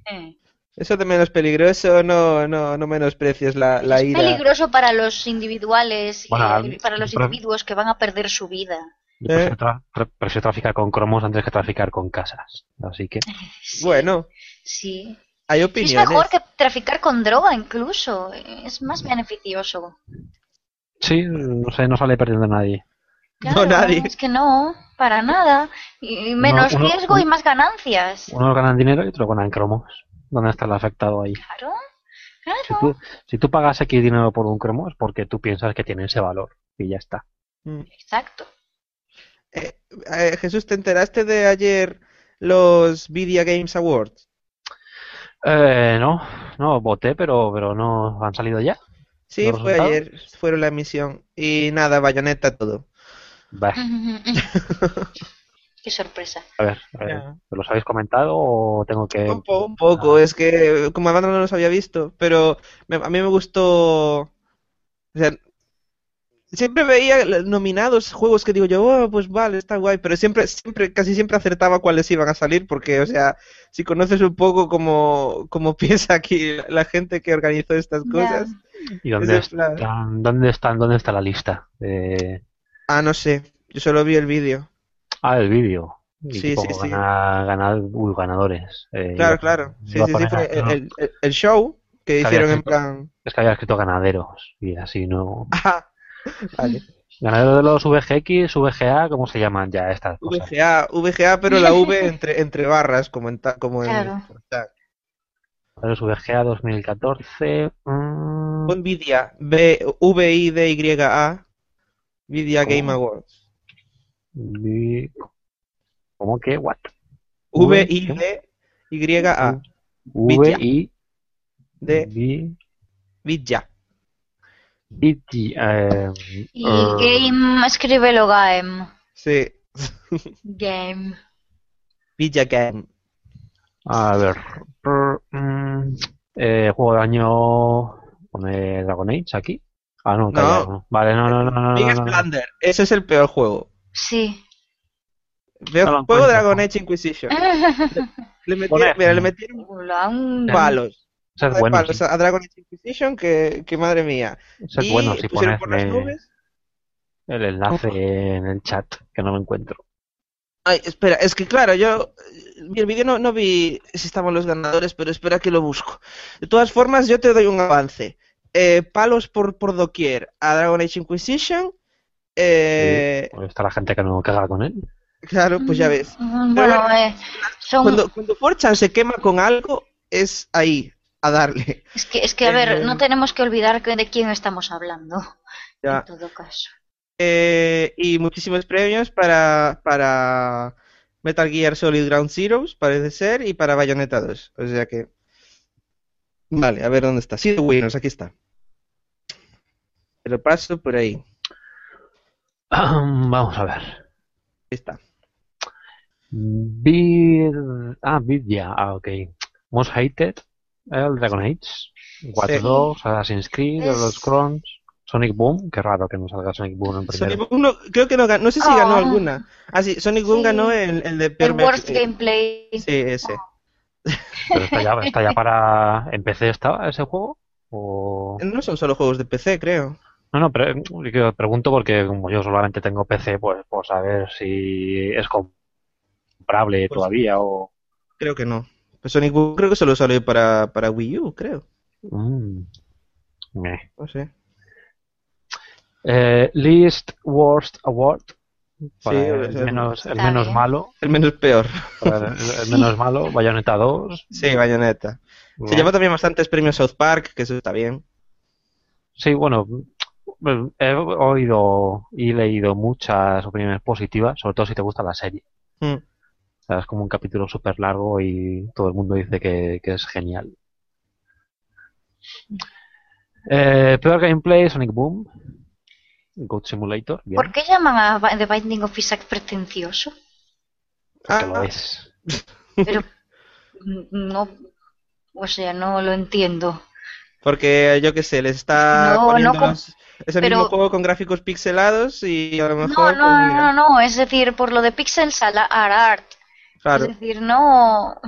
Eso de menos peligroso, no, no, no menosprecies la, la es ira. peligroso para los individuales, y para los individuos que van a perder su vida. Yo prefiero, Eh. tra- prefiero traficar con cromos antes que traficar con casas. Así que, Sí, Bueno, sí. Hay Es opiniones. mejor que traficar con droga incluso, es más beneficioso. sí, no sé, no sale perdiendo nadie. Claro, nadie. Es que no, para nada. Y menos uno- riesgo y más ganancias. Unos ganan dinero y otros ganan cromos. ¿Dónde está el afectado ahí? Claro, Si claro. tú, si tú pagas X dinero por un cromo es porque tú piensas que tiene ese valor. Y ya está. Mm. Exacto. Eh, eh, Jesús, ¿te enteraste de ayer los Video Games Awards? Eh, no, no, voté, pero, pero no han salido ya. Sí, ¿Los fue resultados? ayer, fueron la emisión. Y nada, bayoneta todo. Bah, Qué sorpresa. a ver, eh, Ya. ¿me los habéis comentado o tengo que...? Un, po- un poco, es que como banda no los había visto, pero me- a mí me gustó. O sea, siempre veía nominados juegos que digo yo, oh, pues vale, está guay, pero siempre, siempre, casi siempre acertaba cuáles iban a salir, porque, o sea, si conoces un poco cómo, cómo piensa aquí la gente que organizó estas cosas, ¿Y dónde es están, dónde están, dónde está la lista? de- ah, no sé, yo solo vi el vídeo. Ah, el vídeo. Sí, sí, sí. gana- gana- uy, ganadores. Eh, Claro, iba- claro, sí, iba sí, sí, fue el, ¿no? el- el- el show que hicieron en plan, Es que había escrito ganaderos y así no. ajá, vale. De los VGX, VGA, ¿cómo se llaman ya estas cosas? VGA, VGA, pero la V entre, entre barras, como en, ta- como en Claro. Ganaderos VGA 2014. mm, Pon Vidia, B, V, I, D, Y, A, Vidia ¿Cómo? Game Awards. ¿Cómo que? ¿What? V, V, I, ¿qué? D, Y, A, V, Vidya. I, D, V, Vidya. I, eh, Y eh, game, escríbelo game. Sí, Game. Vidya Game. A ver. r- mm, eh, juego del año. Pone Dragon Age aquí. Ah, no, calla, No. no. Vale, no, no, no, no, no, Big no. Ese es el peor juego. Sí. Lo juego encuentro. Dragon Age Inquisition. Le metieron, Pone- mira, le metieron Hola, es bueno, palos sí. a Dragon Age Inquisition que, que madre mía. Es y bueno, si pusieron por las pones nubes. el enlace en el chat, que no lo encuentro. Ay, espera, es que claro, yo vi el vídeo no, no vi si estaban los ganadores, pero espera que lo busco. De todas formas, yo te doy un avance. Eh, palos por, por doquier a Dragon Age Inquisition. Eh, Pues está la gente que no caga con él. Claro, pues ya ves. Mm, Bueno, eh, son, Cuando, cuando 4chan se quema con algo, es ahí, a darle. es que, es que a ver, Eh, no tenemos que olvidar que- de quién estamos hablando. Ya. En todo caso. Eh, y muchísimos premios para, para Metal Gear Solid Ground Zeroes, parece ser, y para Bayonetta 2. O sea que. Vale, a ver dónde está. Sí, The Winners, aquí está. Te lo paso por ahí. Vamos a ver. Ahí está. Vid... Ah, Vidya. Ah, ok. Most Hated, el Dragon Age, Watch Sí. Dogs, Assassin's Creed, Es- los Crons, Sonic Boom. Qué raro que no salga Sonic Boom en primero. Sonic Boom no- creo que no ganó. No sé si Oh. ganó alguna. Ah, sí, Sonic Boom Sí. ganó el, el de El peor worst eh, gameplay. Sí, ese. Pero está ya, está ya para... ¿En PC estaba ese juego? O... No son solo juegos de PC, creo. No, no, pero yo pregunto porque como yo solamente tengo PC, pues, pues a ver si es comprable Pues- todavía o... Creo que no. Pues Sonic Boom creo que solo salió para, para Wii U, creo. Mm. Meh. No sé. Eh, Least Worst Award. Para Sí, el, menos, el está menos bien. malo. El menos peor. para el, el menos malo, Bayonetta 2. Sí, Bayonetta. Se llevó también bastantes premios South Park, que eso está bien. Sí, bueno, bueno, he oído y leído muchas opiniones positivas, sobre todo si te gusta la serie. Mm. O sea, es como un capítulo súper largo y todo el mundo dice que, que es genial. Eh, peor gameplay, Sonic Boom. Goat Simulator, bien, ¿Por qué llaman a The Binding of Isaac pretencioso? porque Ah, lo es. Pero mm, no, o sea, no lo entiendo. Porque yo qué sé, les está No, poniendo no los- es el pero- mismo juego con gráficos pixelados y a lo No, mejor no, pues, no, no, no, es decir, por lo de Pixels a la a art. Claro. Es decir, no.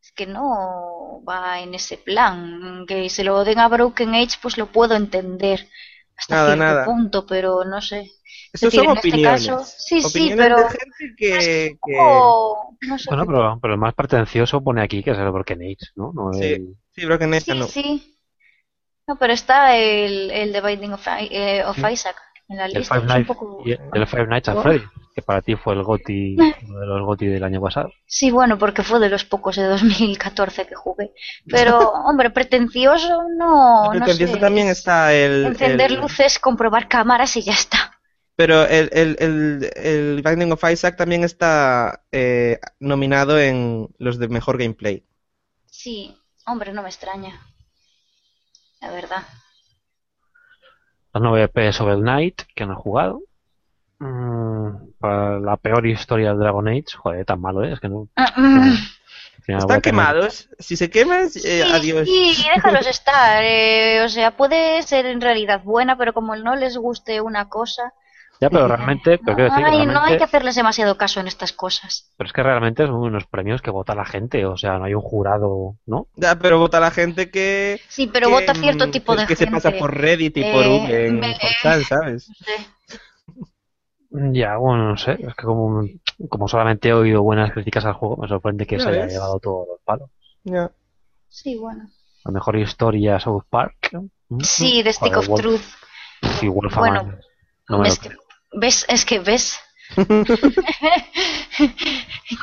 Es que no va en ese plan. Que se lo den a Broken Age, pues lo puedo entender hasta Nada, cierto nada. punto, pero no sé. Estos decir, son en este opiniones. caso- sí, sí, pero- de gente Es que, un que- poco- no sé. Bueno, pero, pero el más pretencioso pone aquí que es el Broken Age, ¿no? no Sí. el- Sí, Broken Age Sí, no. sí. No, pero está el, el The Binding of, I- eh, of Isaac en la el lista. Five Nights, poco... y el Five Nights at Oh. Freddy, que para ti fue el GOTY, uno de los GOTY del año pasado. Sí, bueno, porque fue de los pocos de 2014 que jugué. Pero, hombre, pretencioso no, no Pretencioso sé. también está el, Encender el- luces, comprobar cámaras y ya está. Pero el, el, el, el Binding of Isaac también está eh, nominado en los de mejor gameplay. Sí, hombre, no me extraña. La verdad. Las 9P sobre el Knight, que no he jugado. Mm, para la peor historia del Dragon Age, joder, tan malo ¿eh? es que no. Ah, mm. Están tener- quemados. Si se queman, eh, Sí, adiós. sí, déjalos estar. eh, o sea, puede ser en realidad buena, pero como no les guste una cosa, Ya, pero realmente, pero quiero decir, ay, realmente, no hay que hacerles demasiado caso en estas cosas. pero es que realmente son unos premios que vota la gente, o sea, no hay un jurado, ¿no? Ya, pero vota la gente que. Sí, pero que, vota cierto mm, tipo que- de que gente. se pasa por Reddit y por Eh, V en me- 4chan, ¿sabes? No sé. Ya, bueno, no sé, es que como, como solamente he oído buenas críticas al juego, me sorprende que se haya llevado todos los palos. Ya. Sí, bueno. La mejor historia, South Park. Sí, The Stick Joder, of Wolf- Truth. Y Wolf Bueno. No me lo que, ¿Ves? Es que ves.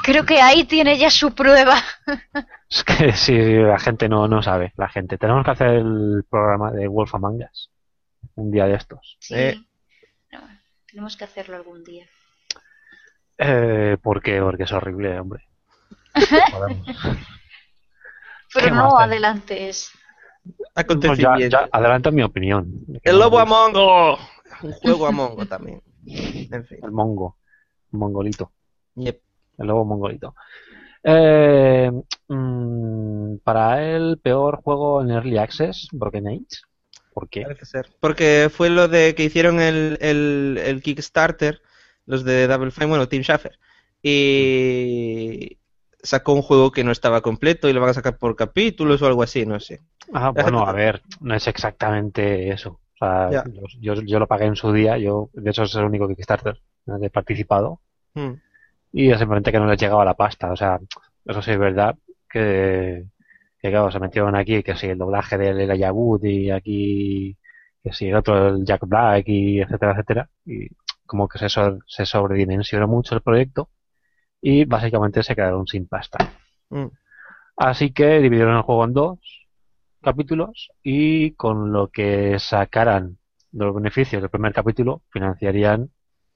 Creo que ahí tiene ya su prueba. Es que sí, la gente no, no sabe, la gente. Tenemos que hacer el programa de Wolf Among Us. Un día de estos. Sí. Eh. No, tenemos que hacerlo algún día. Eh, ¿Por qué? Porque es horrible, hombre. Pero ¿Qué no adelantes. No, ya, Acontecimiento. ya adelanto mi opinión. El lobo Among Us. Un juego Among Us también. En fin. El mongo. El mongolito. Yep. El lobo mongolito. Eh, mm, para el peor juego en Early Access, Broken Age. ¿Por qué? Parece ser. Porque fue lo de que hicieron el, el, el Kickstarter, los de Double Fine, bueno, Tim Schafer. Y sacó un juego que no estaba completo y lo van a sacar por capítulos o algo así, no sé. Ah, bueno, a ver, no es exactamente eso. O sea, yo, yo, yo lo pagué en su día, yo de hecho es el único Kickstarter en el que he participado Hmm. y simplemente que no les llegaba la pasta. O sea, eso sí es verdad que, que claro, se metieron aquí, que si el doblaje del Elijah Wood y aquí, que si el otro, el Jack Black y etcétera, etcétera. Y como que se, so- se sobredimensionó mucho el proyecto y básicamente se quedaron sin pasta. Hmm. Así que dividieron el juego en dos capítulos y con lo que sacaran de los beneficios del primer capítulo financiarían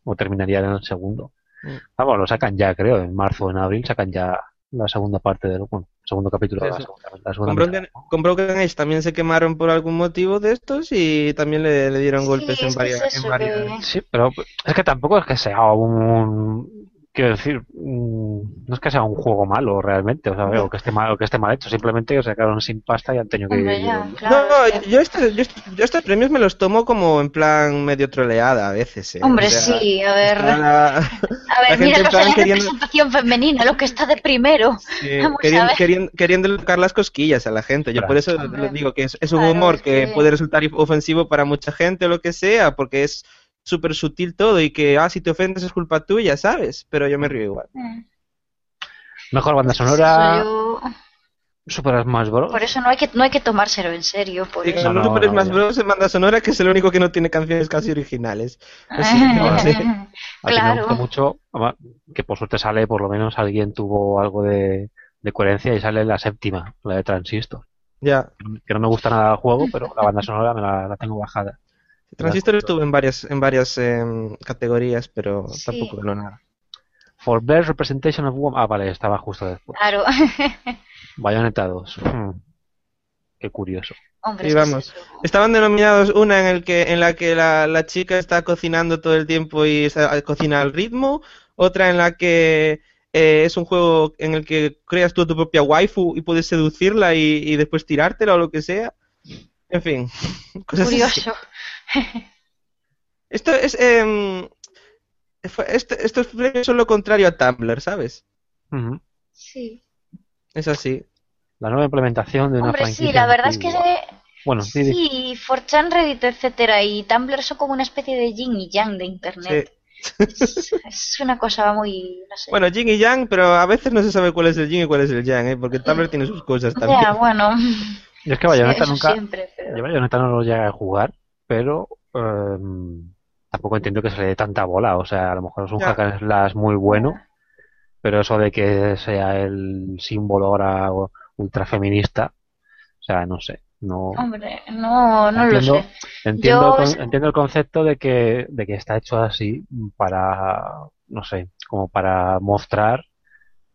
o terminarían en el segundo. Mm. Vamos, lo sacan ya, creo, en marzo o en abril sacan ya la segunda parte del bueno, segundo capítulo Sí, de la segunda, la segunda Con. Broken, con Broken Age también se quemaron por algún motivo de estos y también le, le dieron Sí, golpes en varias. en Sí, pero es que tampoco es que sea un quiero decir, mm, no es que sea un juego malo realmente, o sea, o que esté mal, o que esté mal hecho, simplemente que se quedaron sin pasta y han tenido que No, claro. no, que- yo, este- yo, este- yo estos premios me los tomo como en plan medio troleada a veces. eh, Hombre, o sea, sí, a ver. la- A ver, mira de la queriendo- representación femenina, lo que está de primero. Sí, queriendo, queriendo, queriendo tocar las cosquillas a la gente. Yo Claro. por eso Hombre. les digo que es, es un Claro, humor es que que- puede resultar ofensivo para mucha gente o lo que sea, porque es súper sutil todo y que, ah, si te ofendes es culpa tuya, ¿sabes? Pero yo me río igual. Mejor banda sonora, yo- Super Smash Bros. Por eso no hay que no hay que tomárselo en serio, por eso. No, no, Super no, Smash ya. Bros. en banda sonora, que es el único que no tiene canciones casi originales. Así que, no sé. A mí me claro. gusta mucho que por suerte sale, por lo menos alguien tuvo algo de, de coherencia y sale la séptima, la de Transistor. Ya. Que no me gusta nada el juego, pero la banda sonora me la, la tengo bajada. Transistor estuvo en varias, en varias em, categorías, pero Sí. tampoco ganó nada. For Best Representation of Woman. Ah, vale, estaba justo después. Claro. Bayonetta 2. Hmm. Qué curioso. Hombre, Sí, es vamos. eso. Estaban denominados una en el que en la que la, la chica está cocinando todo el tiempo y está- cocina al ritmo, otra en la que eh, es un juego en el que creas tú tu propia waifu y puedes seducirla y, y después tirártela o lo que sea. En fin, cosas así. Esto es em, fue- esto- estos premios son lo contrario a Tumblr, ¿sabes? Sí. Es así. La nueva implementación de una Hombre, franquicia. sí, la verdad es que. Bueno, di. sí, 4chan, Reddit, etcétera, y Tumblr son como una especie de yin y yang de internet. Es, es una cosa muy, no sé. Bueno, yin y yang, pero a veces no se sabe cuál es el yin y cuál es el yang, ¿eh? Porque Tumblr tiene sus cosas también. ya, bueno. Yo es que Bayonetta eso nunca. siempre, pero- Yo Bayonetta no lo llegué a jugar, pero em, tampoco entiendo que se le dé tanta bola. O sea, a lo mejor es un Ya. hack and slash muy bueno, pero eso de que sea el símbolo ahora ultra feminista, o sea, no sé. No, Hombre, no, no lo Entiendo. sé. entiendo, yo con- entiendo el concepto de que, de que está hecho así para, no sé, como para mostrar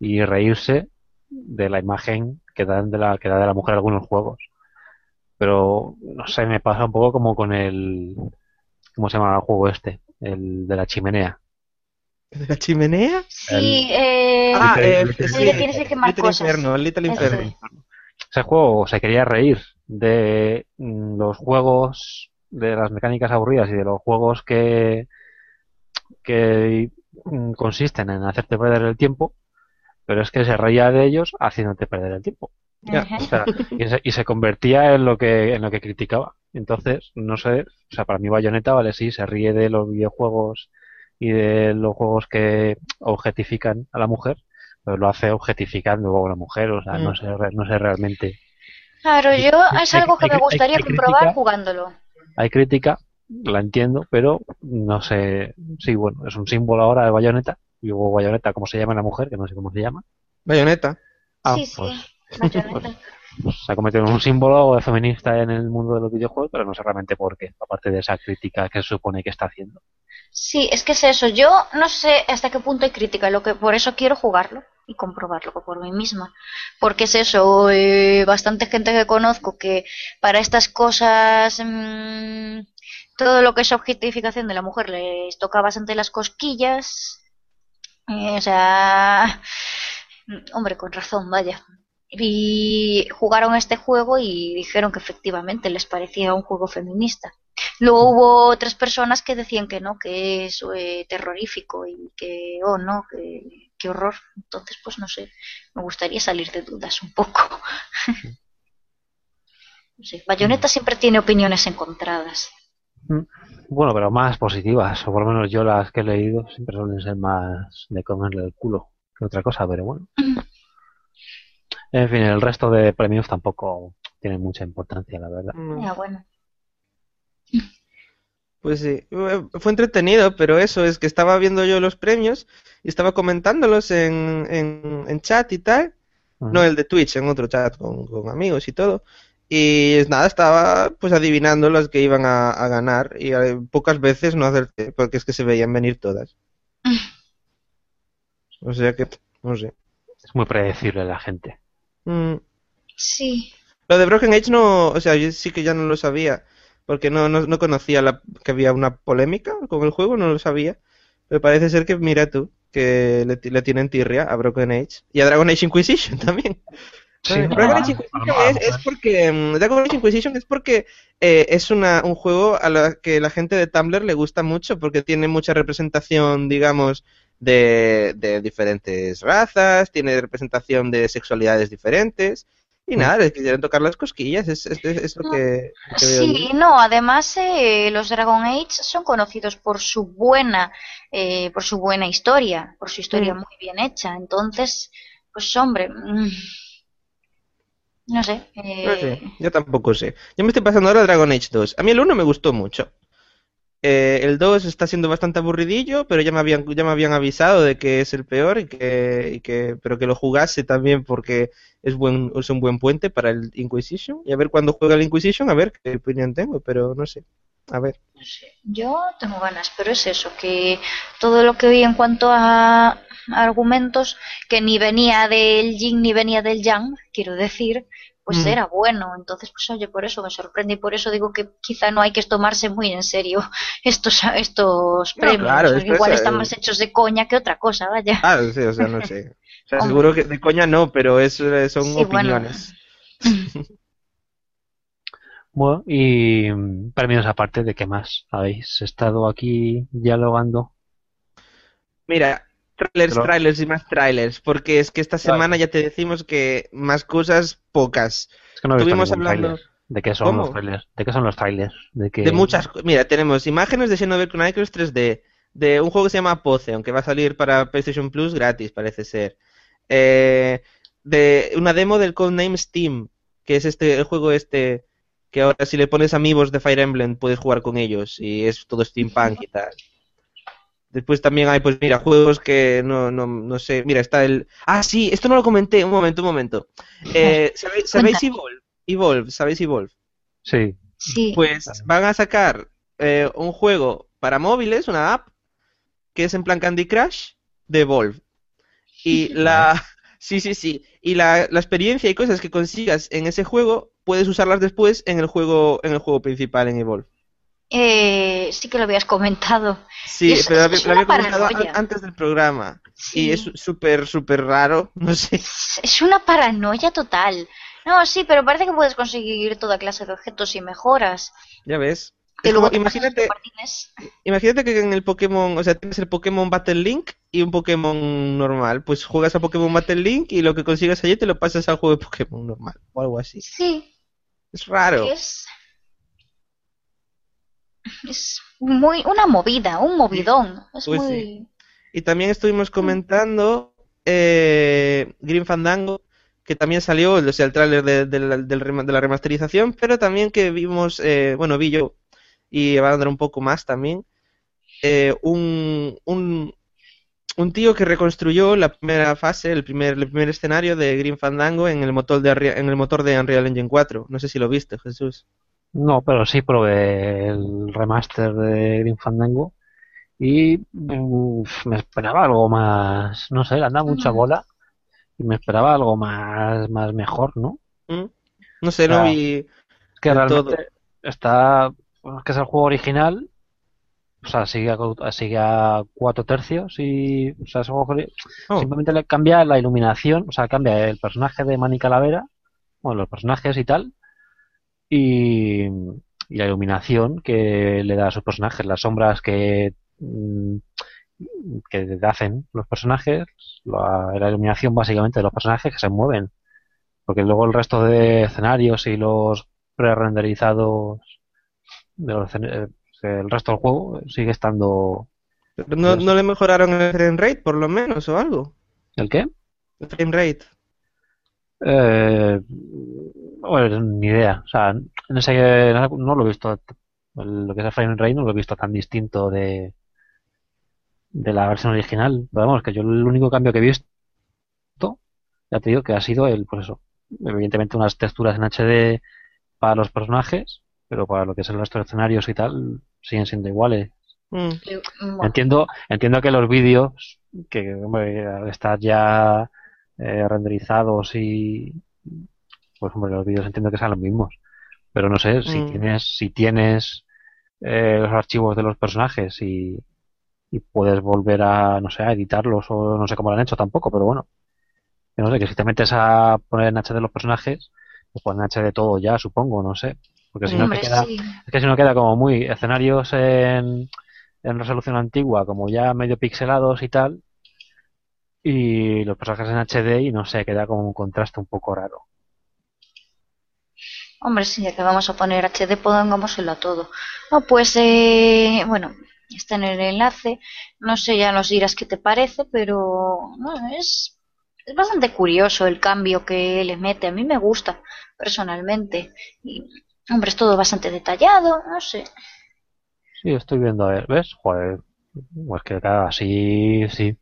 y reírse de la imagen que dan de la, que da de la mujer algunos juegos. Pero, no sé, me pasa un poco como con el, ¿cómo se llama el juego este? El de la chimenea. ¿De la chimenea? Sí, eh, Ah, Little- eh, Little- sí, que tienes que quemar Little cosas. Inferno, el Little Inferno. es. Ese juego se quería reír de mm, los juegos, de las mecánicas aburridas y de los juegos que, que mm, consisten en hacerte perder el tiempo, pero es que se reía de ellos haciéndote perder el tiempo. Ya. Ujú. O sea, y, se, y se convertía en lo que en lo que criticaba. Entonces, no sé, o sea, para mí Bayonetta, vale, sí, se ríe de los videojuegos y de los juegos que objetifican a la mujer, pero lo hace objetificando a una mujer, o sea, no Mm. sé, re- no sé realmente. Claro, yo es algo que hay- me hay- gustaría hay comprobar crítica. jugándolo. Hay crítica, la entiendo, pero no sé, sí, bueno, es un símbolo ahora de Bayonetta, y luego Bayonetta, ¿cómo se llama la mujer? Que no sé cómo se llama. Bayonetta. Ah, sí, sí, pues Se ha convertido en un símbolo feminista en el mundo de los videojuegos, pero no sé realmente por qué, aparte de esa crítica que se supone que está haciendo. Sí, es que es eso. Yo no sé hasta qué punto hay crítica, lo que por eso quiero jugarlo y comprobarlo por mí misma. Porque es eso, eh, bastante gente que conozco que para estas cosas mm, todo lo que es objetificación de la mujer les toca bastante las cosquillas. Eh, o sea, hombre, con razón, vaya. Y jugaron este juego y dijeron que efectivamente les parecía un juego feminista. Luego hubo otras personas que decían que no, que es eh, terrorífico y que, oh no, que, qué horror. Entonces, pues no sé, me gustaría salir de dudas un poco. No sé, Bayonetta siempre tiene opiniones encontradas. Bueno, pero más positivas, o por lo menos yo las que he leído siempre suelen ser más de comerle el culo que otra cosa, pero bueno. En fin, el resto de premios tampoco tienen mucha importancia, la verdad. Ya, bueno. Pues sí, fue entretenido, pero eso es que estaba viendo yo los premios y estaba comentándolos en, en, en chat y tal. No el de Twitch, en otro chat con, con amigos y todo. Y es nada, estaba pues adivinando las que iban a, a ganar y eh, pocas veces no acerté, porque es que se veían venir todas. O sea que, no sé. Es muy predecible la gente. Mm, Sí. Lo de Broken Age no, o sea, yo sí que ya no lo sabía, porque no, no, no conocía la, que había una polémica con el juego, no lo sabía. Pero parece ser que, mira tú, que le, ti- le tienen tirria a Broken Age y a Dragon Age Inquisition también. Sí, Dragon Age Inquisition es porque mm, Dragon Age Inquisition es porque eh, es una, un juego a la que la gente de Tumblr le gusta mucho porque tiene mucha representación, digamos, de, de diferentes razas, tiene representación de sexualidades diferentes y nada, les quisieron tocar las cosquillas, es, es, es lo que, Sí, no, además eh, los Dragon Age son conocidos por su buena, eh, por su buena historia, por su historia Mm. muy bien hecha. Entonces, pues hombre, mm, no sé. eh, No sé, yo tampoco sé. Yo me estoy pasando ahora a Dragon Age 2. A mí el 1 me gustó mucho. Eh, el 2 está siendo bastante aburridillo, pero ya me habían, ya me habían avisado de que es el peor y que, y que, pero que lo jugase también porque es buen, es un buen puente para el Inquisition. Y a ver cuando juega el Inquisition, a ver qué opinión tengo, pero no sé. A ver. Yo tengo ganas, pero es eso, que todo lo que vi en cuanto a argumentos, que ni venía del yin ni venía del yang, quiero decir, pues Mm. era bueno. Entonces, pues oye, por eso me sorprende y por eso digo que quizá no hay que tomarse muy en serio estos, estos No, premios. claro, Igual es, están más hechos de coña que otra cosa, vaya. Ah, sí, o sea, no sé. O sea, Hombre. seguro que de coña no, pero es, son Sí, bueno. opiniones. Bueno, y premios aparte de qué más habéis estado aquí dialogando. Mira, trailers, Pero- trailers y más trailers, porque es que esta semana ya te decimos que más cosas, pocas. Es que no Estuvimos hablando- tráiler. ¿De qué son ¿Cómo? los trailers? ¿De qué son los trailers? De que De muchas Mira, tenemos imágenes de Xenoblade Chronicles 3D, de un juego que se llama Poce, aunque va a salir para PlayStation Plus gratis, parece ser. Eh, de una demo del codename Steam, que es este el juego este que ahora si le pones amigos de Fire Emblem puedes jugar con ellos y es todo steampunk y tal. Después también hay, pues mira, juegos que no, no, no sé. Mira, está el. Ah, sí, esto no lo comenté. Un momento, un momento. Eh, ¿Sabéis, ¿sabéis. Evolve? Evolve, ¿sabéis Evolve? Sí, Sí, Pues van a sacar eh, un juego para móviles, una app, que es en plan Candy Crush de Evolve. Y la. Sí, sí, sí. Y la, la experiencia y cosas que consigas en ese juego, puedes usarlas después en el juego, en el juego principal en Evolve. Eh, sí que lo habías comentado. Sí, pero lo había comentado antes del programa. Sí. Y es súper, súper raro. No sé. Es una paranoia total. No, sí, pero parece que puedes conseguir toda clase de objetos y mejoras. Ya ves. Que luego como- imagínate, imagínate que en el Pokémon, o sea, tienes el Pokémon Battle Link y un Pokémon normal. Pues juegas a Pokémon Battle Link y lo que consigas allí te lo pasas al juego de Pokémon normal o algo así. Sí, Es raro. es. Es muy. Una movida, un movidón. Es Pues muy. sí. Y también estuvimos comentando eh, Green Fandango, que también salió, o sea, el tráiler de, de de la remasterización, pero también que vimos, eh, bueno, vi yo, y va a andar un poco más también, eh, un, un, un tío que reconstruyó la primera fase, el primer, el primer escenario de Green Fandango en el motor de, en el motor de Unreal Engine 4. No sé si lo viste, Jesús. No, pero sí probé el remaster de Green Fandango y uf, me esperaba algo más, no sé, le han dado mucha Mm. bola y me esperaba algo más, más mejor, ¿no? ¿Mm? No sé, no vi... Que realmente está, bueno, es que es el juego original, o sea, sigue a, sigue a cuatro tercios y, o sea, es juego Oh. simplemente le cambia la iluminación, o sea, cambia el personaje de Manny Calavera, bueno, los personajes y tal, y, y la iluminación que le da a sus personajes, las sombras que, mm, que hacen los personajes, la, la iluminación básicamente de los personajes que se mueven, porque luego el resto de escenarios y los pre-renderizados de los escen- eh, el resto del juego sigue estando Pero no, no le mejoraron el frame rate, por lo menos, o algo. ¿el qué? El frame rate. Eh, bueno, ni idea. O sea, en ese, no lo he visto. Lo que es el frame rate no lo he visto tan distinto de, de la versión original. Pero vamos, que yo el único cambio que he visto, ya te digo que ha sido el, pues eso, evidentemente unas texturas en HD para los personajes, pero para lo que es el resto de escenarios y tal, siguen siendo iguales. Mm. Entiendo, entiendo que los vídeos, que hombre, al estar ya eh, renderizados y pues hombre, los vídeos entiendo que sean los mismos. Pero no sé, si Mm. tienes, si tienes eh, los archivos de los personajes y, y puedes volver a, no sé, a editarlos o no sé cómo lo han hecho tampoco, pero bueno. Que no sé, que si te metes a poner en HD los personajes, pues ponen HD todo ya, supongo, no sé. Porque si no hombre, queda, sí. es que si no queda como muy escenarios en, en resolución antigua, como ya medio pixelados y tal, y los personajes en HD y no sé, queda como un contraste un poco raro. Hombre, sí, ya que vamos a poner HD, pongámoselo a todo. No, pues, eh, bueno, está en el enlace. No sé, ya nos dirás qué te parece, pero no, es, es bastante curioso el cambio que le mete. A mí me gusta, personalmente. Y, hombre, es todo bastante detallado, no sé. Sí, estoy viendo, a ver, ¿ves? Joder, pues que así, sí.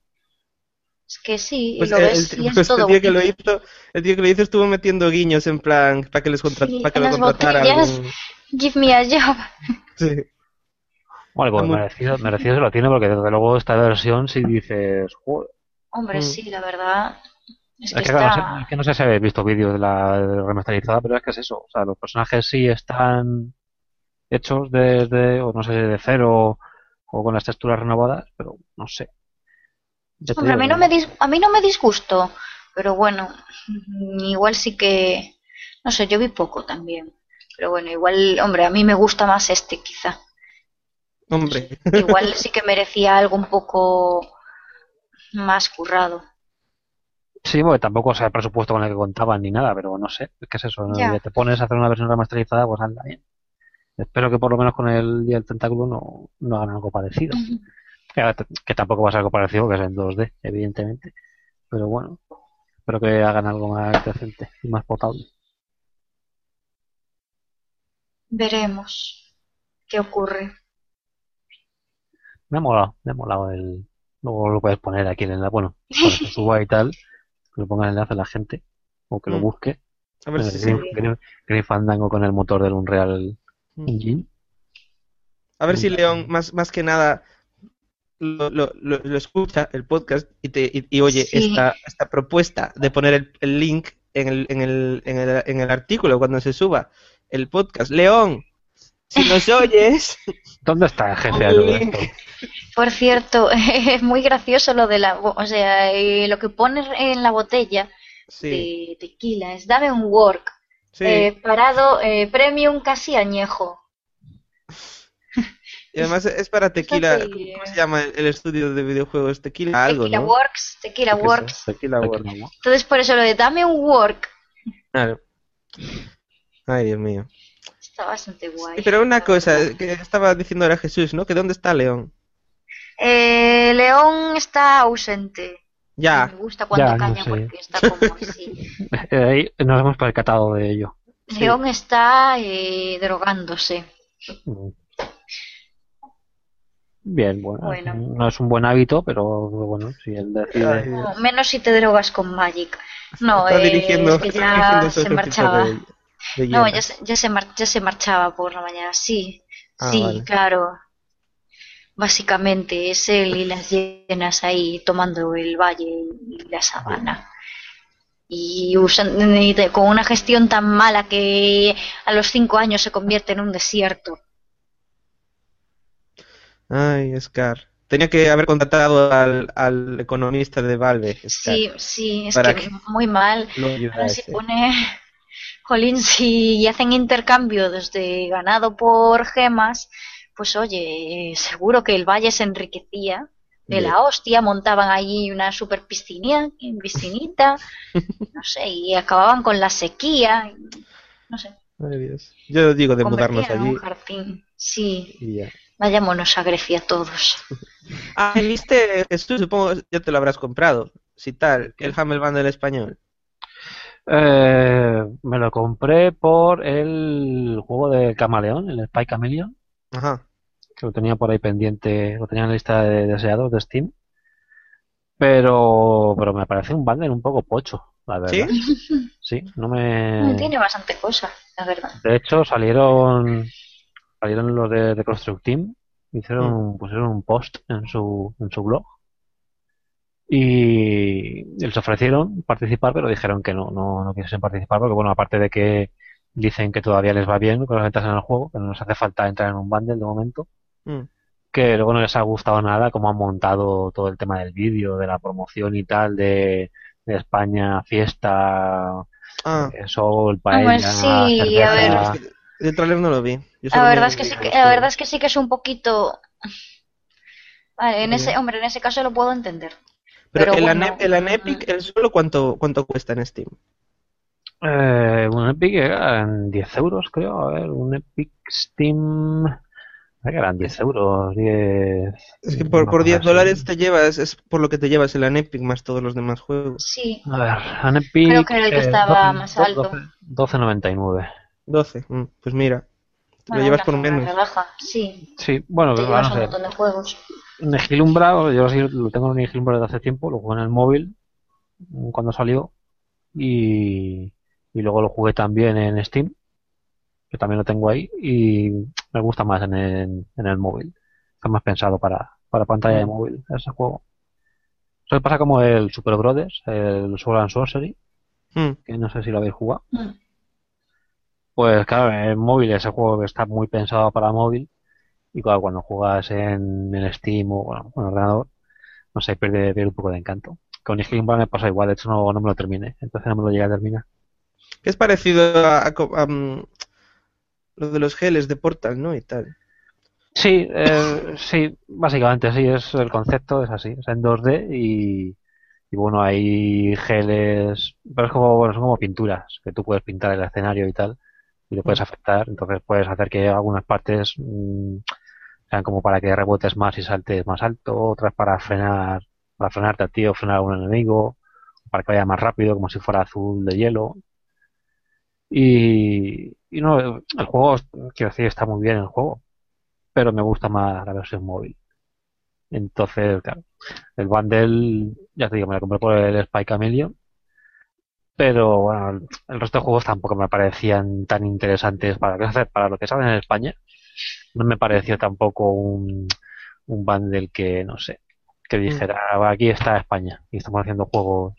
Es que sí, y Pues lo el, ves el- y es pues el tío que lo hizo, el tío que lo hizo estuvo metiendo guiños en plan para que les contra- Sí, para que lo contrataran. Give me a job. Sí. Bueno, pues Está muy- merecido, merecido se lo tiene porque desde luego esta versión si dices, "Joder". Hombre, Mm. sí, la verdad. Es que Es que, claro, no sé, es que no sé si habéis visto vídeos de la remasterizada, pero es que es eso. O sea, los personajes sí están hechos desde, o no sé, de cero o con las texturas renovadas, pero no sé. Hombre, a mí no me dis- a mí no me disgustó, pero bueno, igual sí que, no sé, yo vi poco también. Pero bueno, igual, hombre, a mí me gusta más este quizá. Hombre, Igual sí que merecía algo un poco más currado. Sí, porque tampoco es el presupuesto con el que contaban ni nada, pero no sé, es que es eso, ¿no? Ya. Te pones a hacer una versión remasterizada, pues anda bien. Espero que por lo menos con el Día del Tentáculo no, no hagan algo parecido. Que tampoco va a ser algo parecido, que es en 2D, evidentemente. Pero bueno, espero que hagan algo más decente y más potable. Veremos qué ocurre. Me ha molado, me ha molado el... Luego lo puedes poner aquí en el... Bueno, cuando se suba y tal, que lo ponga el enlace a la gente, o que lo Mm. busque. a ver en si, Green, Green- Green Fandango con el motor del Unreal Mm. Engine. a ver si León, más, más que nada, lo, lo, lo- lo escucha, el podcast, y, te, y, y oye Sí. esta, esta propuesta de poner el, el link en el, en, el, en, el, en el artículo cuando se suba el podcast. León, si nos oyes, ¿Dónde está el jefe de? Por cierto, es muy gracioso lo de la, bo- o sea, eh, lo que pones en la botella Sí, de tequila es dame un work, sí. eh, parado, eh, premium casi añejo. Y además es para Tequila. ¿Cómo, eh. se llama el, estudio de videojuegos? Tequila algo, tequila ¿no? works, tequila works. Tequila Works. Entonces por eso lo de dame un work Claro. Ay, Dios mío. está bastante guay. Sí, pero una cosa que estaba diciendo ahora Jesús, ¿no? Que dónde está León. Eh, León está ausente. Ya. Me gusta cuando Ya, no caña sé. porque está como así. Eh, nos hemos percatado de ello. Sí. León está eh, drogándose. Mm. Bien, bueno, Bueno. no es un buen hábito, pero bueno, si él decide... No, menos si te drogas con Magic. No, está eh, dirigiendo, es que ya se marchaba. de- de No, ya se, ya, se mar- ya se marchaba por la mañana, sí. Ah, sí, vale. claro. Básicamente es él y las llenas ahí tomando el valle y la sabana. Y, usan- y de- con una gestión tan mala que a los cinco años se convierte en un desierto. Ay, Scar. Tenía que haber contratado al, al economista de Valve. Scar. Sí, sí, es ¿Para que muy mal. Ahora ese. pone, jolín, si hacen intercambio desde ganado por gemas, pues oye, seguro que el valle se enriquecía de la hostia, montaban ahí una super piscinía, piscinita, no sé, y acababan con la sequía, no sé, Ay, Dios. Yo digo de mudarnos allí un jardín. Sí, y ya. Vayámonos a Grecia todos. Ah, ¿viste, Jesús? Supongo ya te lo habrás comprado. Si tal, el Hammer Bundle español. Eh, me lo compré por el juego de Camaleón, el Spy Chameleon, Ajá. que lo tenía por ahí pendiente, lo tenía en la lista de deseados de Steam. Pero, pero me parece un bundle un poco pocho, la verdad. ¿Sí? Sí, no me... Tiene bastante cosa, la verdad. De hecho, salieron salieron los de, de Construct Team, hicieron, pusieron un post en su, en su blog y les ofrecieron participar, pero dijeron que no, no, no quisiesen participar porque, bueno, aparte de que dicen que todavía les va bien con las ventas en el juego, que no les hace falta entrar en un bundle de momento, Mm. que luego no les ha gustado nada cómo han montado todo el tema del vídeo, de la promoción y tal, de, de España, fiesta, Ah, eh, sol, paella, sí, a ver. cerveza. es que el trailer no lo vi. Yo La verdad es que sí que, la verdad es que sí que es un poquito. Vale, en ese, hombre, en ese caso lo puedo entender. Pero, pero el, bueno. Ane- el Anepic, el solo, ¿cuánto, ¿cuánto cuesta en Steam? Eh, un Epic eran 10 euros, creo. A ver, un Epic Steam. Que eran 10 euros, 10. Es que por, por cosa 10 así. dólares te llevas, es por lo que te llevas el Anepic más todos los demás juegos. Sí, A ver, un Epic. Creo que era el que eh, estaba 12 más alto. 12 12.99. 12, mm, pues mira, te lo llevas por menos. rebaja, sí. Sí, bueno, Te llevas no un sé. montón de juegos. Negilumbra, yo lo tengo en Negilumbra desde hace tiempo, lo jugué en el móvil mm, cuando salió y, y luego lo jugué también en Steam, que también lo tengo ahí y me gusta más en el, en el móvil. está más pensado para, para pantalla de móvil ese juego. Eso pasa como el Super Brothers, el Sword and Sorcery, Mm. que no sé si lo habéis jugado. Mm. Pues claro, en móvil ese juego está muy pensado para móvil y claro, cuando juegas en, en Steam o bueno, en ordenador, no sé, pierde, pierde un poco de encanto. Con Island me pasa igual, de hecho no, no me lo terminé, entonces no me lo llegué a terminar. Que es parecido a, a a, mm, lo de los geles de Portal, ¿no? Y tal. Sí, eh, sí, básicamente sí, es el concepto, es así, es en 2D y, y bueno, hay geles, pero es como, bueno, son como pinturas, que tú puedes pintar el escenario y tal, y lo puedes afectar, entonces puedes hacer que algunas partes mm, sean como para que rebotes más y saltes más alto, otras para frenar, para frenarte a ti o frenar a un enemigo, para que vaya más rápido, como si fuera azul de hielo. Y, y no, el juego, quiero decir, está muy bien el juego, pero me gusta más la versión móvil. Entonces, claro, el bundle, ya te digo, me lo compré por el Spy Chameleon, pero bueno, el, resto de juegos tampoco me parecían tan interesantes para lo que, para lo que salen en España. No me pareció tampoco un, un bundle que, no sé, que dijera, "Va, aquí está España y estamos haciendo juegos.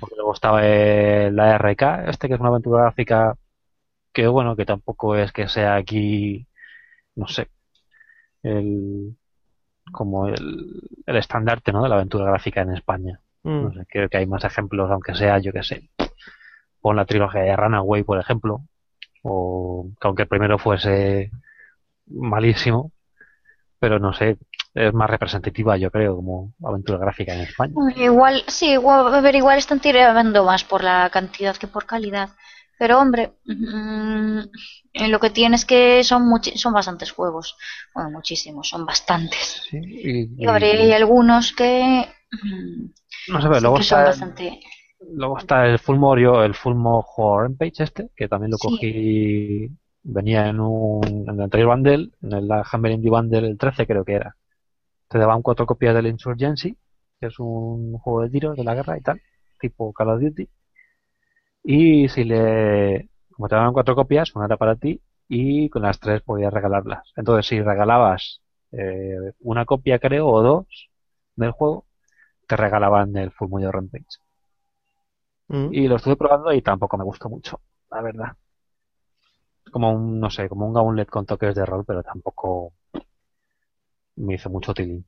Porque luego estaba el- la RK, este que es una aventura gráfica que, bueno, que tampoco es que sea aquí, no sé, el, como el, el estandarte, ¿no? de la aventura gráfica en España. Mm. No sé, creo que hay más ejemplos, aunque sea, yo que sé, pon la trilogía de Runaway, por ejemplo, o que aunque el primero fuese malísimo, pero no sé, es más representativa, yo creo, como aventura gráfica en España. Igual, sí, igual, a ver, igual están tirando más por la cantidad que por calidad. Pero hombre, mm, eh, lo que tienes que son son bastantes juegos. Bueno, muchísimos, son bastantes. Sí, y, Y ahora hay algunos que, mm, no sé, pero luego que son está, bastante. Luego está el Full Morio, el Full Mo Rampage este, que también lo Sí. cogí, venía en un, en el anterior bundle, en el Humble Indie Bundle, el 13 creo que era. Te daban cuatro copias del Insurgency, que es un juego de tiros de la guerra y tal, tipo Call of Duty. Y si le, como te daban cuatro copias, una era para ti y con las tres podías regalarlas. Entonces, si regalabas eh, una copia, creo, o dos del juego, te regalaban el Full Moyo Rampage. Mm. Y lo estuve probando y tampoco me gustó mucho, la verdad. Como un, no sé, como un gauntlet con toques de rol, pero tampoco me hizo mucho tilín.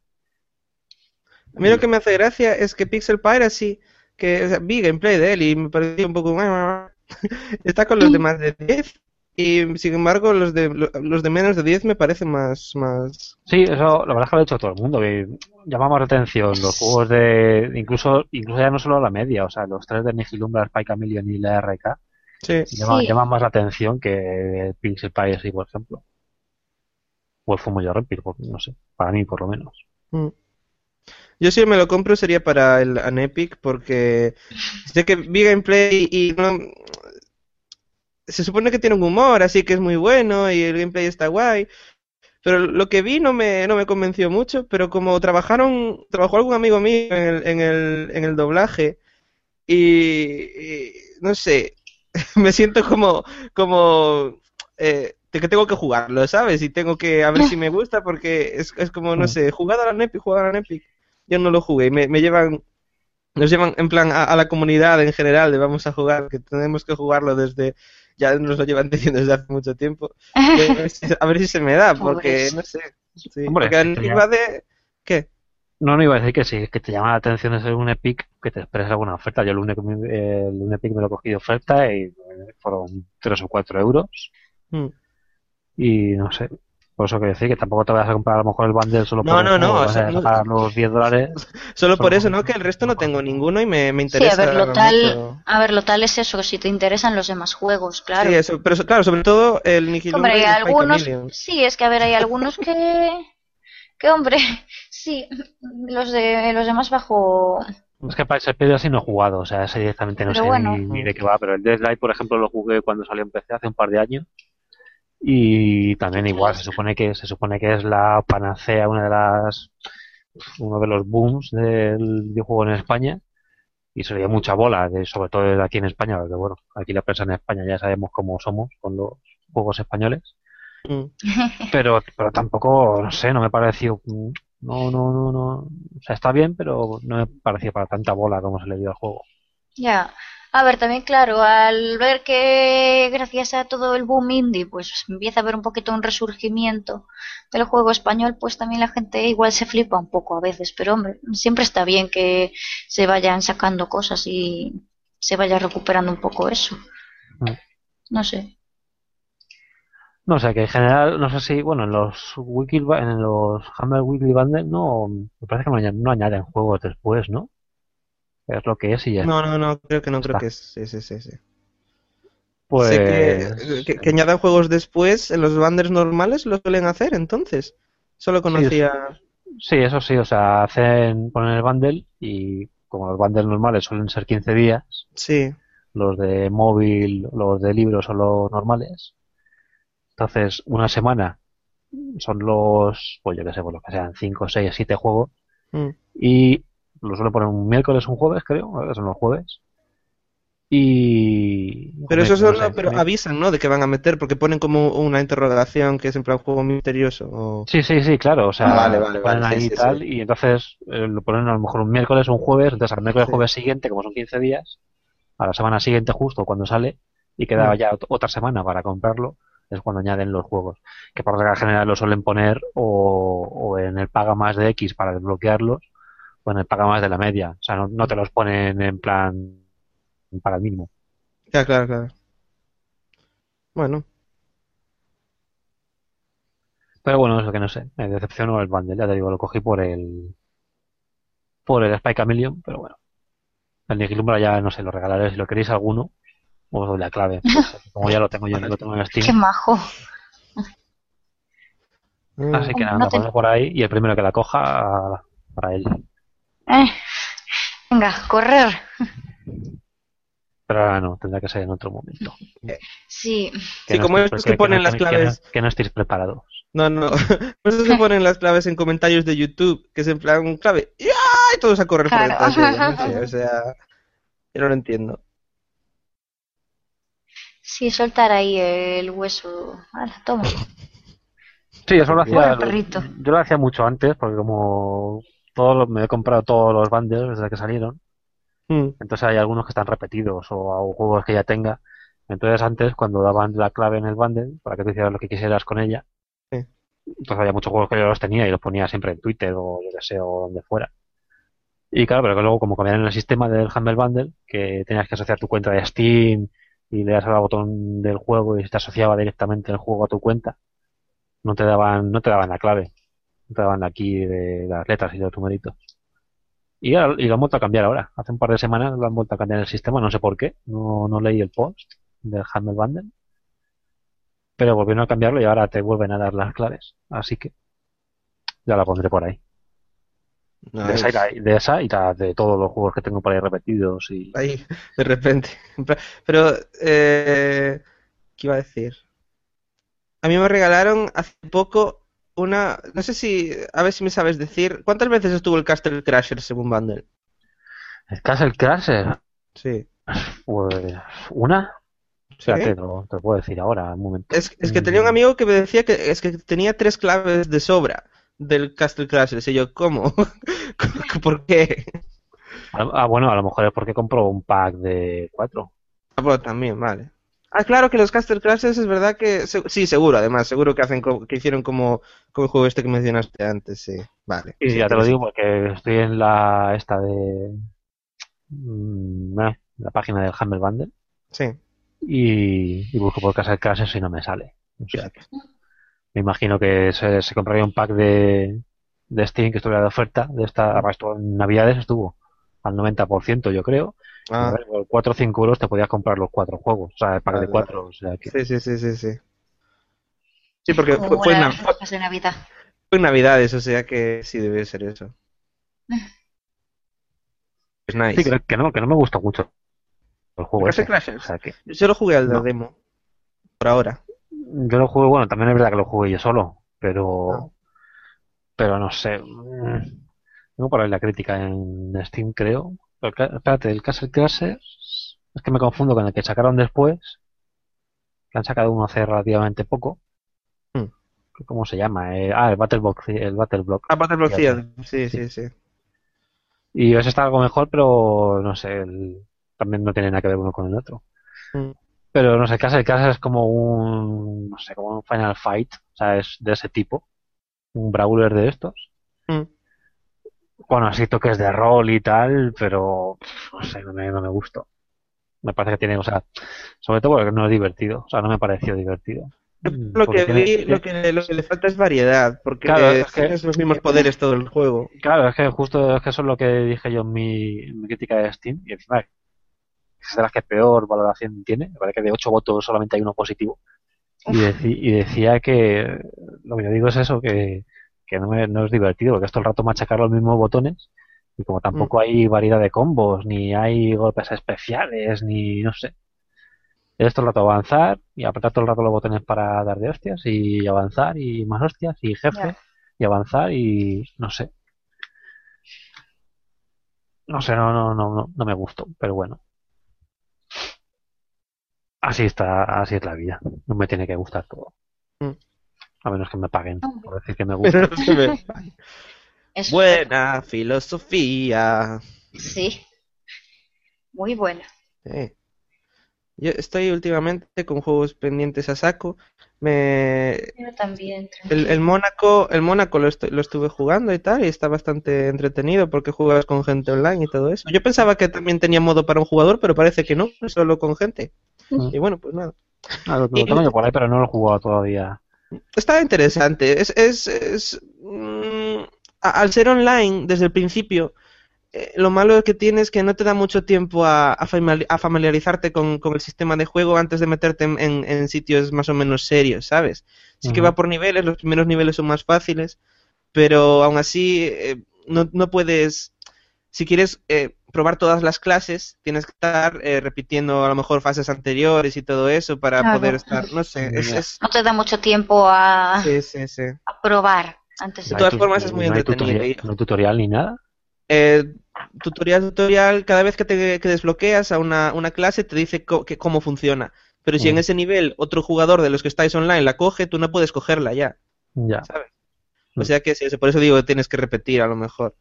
A mí lo que me hace gracia es que Pixel Piracy, que o sea, vi gameplay de él y me pareció un poco... Está con los de más de 10 y sin embargo los de los de menos de 10 me parecen más... más... Sí, eso, la verdad es que lo ha hecho todo el mundo. que llama más la atención los juegos de, incluso, incluso ya no solo la media, o sea, los tres de Nihilumbra, Spy Chameleon y la RK, Sí. llaman, Sí. llaman más la atención que Pixel Piracy, por ejemplo. O el Fumo por- no sé, para mí por lo menos. Mm. Yo si me lo compro sería para el An Epic porque sé que vi gameplay y no... Se supone que tiene un humor, así que es muy bueno y el gameplay está guay. Pero lo que vi no me, no me convenció mucho, pero como trabajaron, trabajó algún amigo mío en el, en el, en el doblaje y, y no sé, me siento como, como eh, que tengo que jugarlo, ¿sabes? Y tengo que a ver si me gusta porque es, es como, no Mm. sé, jugado a la Epic, jugado a la Epic. Yo no lo jugué y me, me llevan, nos llevan en plan a, a la comunidad en general de vamos a jugar, que tenemos que jugarlo desde, ya nos lo llevan diciendo desde hace mucho tiempo. A, ver si, a ver si se me da, porque Pobres. no sé. Sí, Hombre, porque sí, arriba de... ¿Qué? No, no iba a decir que sí, que te llama la atención de ser un Epic, que te esperes alguna oferta. Yo el un, el un Epic me lo cogí de oferta y fueron 3 o 4 euros. Mm. Y no sé, por eso quiero decir que tampoco te vas a comprar a lo mejor el bundle solo No, por no, no, o sea, a no- pagar los 10 dólares. Solo por eso, ¿no? Que el resto no tengo ninguno y me, me Sí, a interesa ver, lo tal, mucho. a ver, lo tal es eso, si te interesan los demás juegos, claro. Sí, eso, pero claro, sobre todo el Hombre, y hay algunos, sí, es que a ver, hay algunos que, que hombre, sí, los de los demás bajo, Es que para ese pedo así no he jugado, o sea, ese directamente no Pero sé bueno. ni, ni de qué va, pero el Deadlight, por ejemplo, lo jugué cuando salió en PC hace un par de años. Y también igual, se supone que se supone que es la panacea, una de las uno de los booms del videojuego en España y se le dio mucha bola, de- sobre todo desde aquí en España, porque bueno, aquí la prensa en España ya sabemos cómo somos con los juegos españoles. Mm. Pero, pero tampoco, no sé, no me pareció. No, no, no, no. O sea, está bien, pero no me pareció para tanta bola como se le dio al juego. Ya. A ver, también claro, al ver que gracias a todo el boom indie, pues empieza a haber un poquito un resurgimiento del juego español, pues también la gente igual se flipa un poco a veces, pero hombre, siempre está bien que se vayan sacando cosas y se vaya recuperando un poco eso. No sé. No sé, que en general, no sé si, bueno, en los wiki, en los Humble Weekly Bundle no, me parece que no añaden juegos después, ¿no? Es lo que es y ya. No, no, no, creo que no, creo Está. que es. Sí, sí, sí, sí. Pues, Sé que, que, que añadan juegos después en los bundles normales lo suelen hacer, entonces. Solo conocía. sí, eso sí, o sea, hacen, ponen el bundle y como los bundles normales suelen ser 15 días, Sí. los de móvil, los de libros son los normales. Entonces, una semana son los, pues yo qué sé, pues lo que sean 5, 6, 7 juegos Mm. y lo suelen poner un miércoles, un jueves, creo, ahora son los jueves. Y... Pero eso no solo, sé, pero me- avisan, ¿no? De que van a meter, porque ponen como una interrogación que es en plan juego misterioso. O... Sí, sí, sí, claro, o sea, Ah, vale, vale, lo ponen vale, sí, ahí y sí, tal, sí. y entonces eh, lo ponen a lo mejor un miércoles o un jueves, entonces al miércoles Sí. jueves siguiente, como son 15 días, a la semana siguiente justo cuando sale, y queda Mm. ya ot- otra semana para comprarlo, es cuando añaden los juegos, que por regla general lo suelen poner o, o en el paga más de X para desbloquearlos, o en el paga más de la media, o sea, no, no te los ponen en plan para el mínimo. Ya, claro, claro. Bueno, Pero bueno, eso que no sé, me decepcionó el bundle, ya te digo, lo cogí por el por el Spy Chameleon, pero bueno. El Nigilumbra ya no sé, lo regalaré si lo queréis alguno, os doy la clave. porque como ya lo tengo yo, lo tengo en Qué Steam. majo. Mm. Así que nada, No te- por ahí y el primero que la coja para él. Eh, Venga, correr. Pero ahora no, tendrá que ser en otro momento. Sí. Que Sí, no como estos que que no ponen las estéis- que no- claves. Que no estéis preparados. No, no. Por eso se ponen las claves en comentarios de YouTube, que es en plan clave. ¡Ya! Y todos a correr por Claro. detrás de ella, no sé, O sea, yo no lo entiendo. Sí, soltar ahí el hueso. Hala, toma. Sí, eso lo hacía. Yo lo hacía mucho antes, porque como todos los- me he comprado todos los bundles desde que salieron, Mm. entonces hay algunos que están repetidos o, o juegos que ya tenga. Entonces antes, cuando daban la clave en el bundle, para que tú hicieras lo que quisieras con ella, Sí. entonces había muchos juegos que yo los tenía y los ponía siempre en Twitter o yo que sé, o donde fuera. Y claro, pero que luego como cambiaron el sistema del Humble Bundle, que tenías que asociar tu cuenta de Steam y le das al botón del juego y se te asociaba directamente el juego a tu cuenta, no te daban, no te daban la clave, daban aquí de las letras y los numeritos. Y, ahora- y lo han vuelto a cambiar ahora. Hace un par de semanas lo han vuelto a cambiar el sistema, no sé por qué, no, no leí el post del Humble Bundle. Pero volvieron a cambiarlo y ahora te vuelven a dar las claves. Así que ya la pondré por ahí. De esa, y la- de esa y la de todos los juegos que tengo por ahí repetidos y Ahí, de repente. Pero, eh, ¿qué iba a decir? A mí me regalaron hace poco una. No sé si. A ver si me sabes decir. ¿Cuántas veces estuvo el Castle Crashers según Bundle? el Castle Crasher, Sí. pues una, ¿Sí? Te lo, te lo puedo decir ahora, un momento. Es, es que tenía un amigo que me decía que es que tenía tres claves de sobra del Castle Crashers. Y yo, ¿cómo? ¿Por qué? Ah, ah, bueno, a lo mejor es porque compró un pack de cuatro. Ah, bueno, también, vale. Ah, claro que los Castle Crashers es verdad que... sí, seguro, además. Seguro que hacen que hicieron como, como el juego este que mencionaste antes, sí. Vale. Y Sí, ya te lo digo porque estoy en la esta de mm, eh, la página del Humble Bundle Sí. y, y busco por Castle Crashers y no me sale. O sea que me imagino que se, se compraría un pack de, de Steam que estuviera de oferta. De esta, además, en Navidades estuvo al 90%, yo creo. Ah, ver, por 4 o 5 euros te podías comprar los cuatro juegos. O sea, el pack Vale, de cuatro. O sea que sí, sí, sí, sí, sí. Sí, porque Como fue, fue, Nav- fue- de Navidad. fue en Navidades, o sea que sí debe ser eso. Es nice. Sí, que, no, que no me gustó mucho el juego ese. O sea que Yo solo jugué al de No. demo. Por ahora. yo lo jugué, bueno, también es verdad que lo jugué yo solo, pero Ah. pero no sé. mm, Tengo por ahí la crítica en Steam, creo. Pero, espérate, el Castle Crashers es que me confundo con el que sacaron después, que han sacado uno hace relativamente poco, ¿Cómo se llama? Eh, ah, el Battle Block. El Battle Block. Ah, Battle Block Ya, sí, sí, sí. Y ese está algo mejor, pero no sé, el- también no tiene nada que ver uno con el otro. Mm. Pero no sé, Castle Castle es como un, no sé, como un Final Fight, o sea, es de ese tipo, un brawler de estos. Mm. Bueno, así toques de rol y tal, pero no sé, no me, no me gustó. Me parece que tiene, o sea, sobre todo porque no es divertido, o sea, no me pareció divertido. Mm, Lo que tiene- vi, lo que, lo que le falta es variedad, porque Claro, eh, es que- tienes los mismos poderes todo el juego. Claro, es que justo es que eso es lo que dije yo en mi, en mi crítica de Steam, y encima es de las que peor valoración tiene, me parece que de 8 votos solamente hay uno positivo. Y, deci- y decía que lo que yo digo es eso, que, que no, me- no es divertido, porque es todo el rato machacar los mismos botones, y como tampoco hay variedad de combos, ni hay golpes especiales, ni no sé. Es todo el rato avanzar y apretar todo el rato los botones para dar de hostias, y avanzar y más hostias, y jefe, y avanzar y no sé. No sé, no, no, no, no, no me gustó, pero bueno. Así está, así es la vida. No me tiene que gustar todo. Mm. A menos que me paguen por decir que me gusta. Es Buena filosofía. Sí. Muy buena. Sí. Yo estoy últimamente con juegos pendientes a saco. Me... Yo también. El, el Mónaco, el Mónaco lo, estu- lo estuve jugando y tal, y está bastante entretenido porque juegas con gente online y todo eso. Yo pensaba que también tenía modo para un jugador, pero parece que no, solo con gente. Mm. Y bueno, pues nada. Ah, lo, lo tengo yo por ahí, pero no lo he jugado todavía. Está interesante. Es, es, es, mm, al ser online desde el principio, eh, lo malo que tiene es que no te da mucho tiempo a, a famili- a familiarizarte con, con el sistema de juego antes de meterte en, en- en sitios más o menos serios, ¿sabes? Sí que va por niveles, los primeros niveles son más fáciles, pero aún así eh, no, no puedes, si quieres eh, probar todas las clases, tienes que estar eh, repitiendo a lo mejor fases anteriores y todo eso para Claro. poder estar, no sé, es, No te da mucho tiempo a, sí, sí, sí. a probar antes De. No todas formas, es muy no entretenido. tutorial- no hay tutorial ni nada. Eh, tutorial, tutorial, cada vez que te que desbloqueas a una, una clase te dice co- que, cómo funciona. Pero si en Mm. ese nivel otro jugador de los que estáis online la coge, tú no puedes cogerla ya, Ya. ¿sabes? Mm. O sea que sí, por eso digo que tienes que repetir a lo mejor.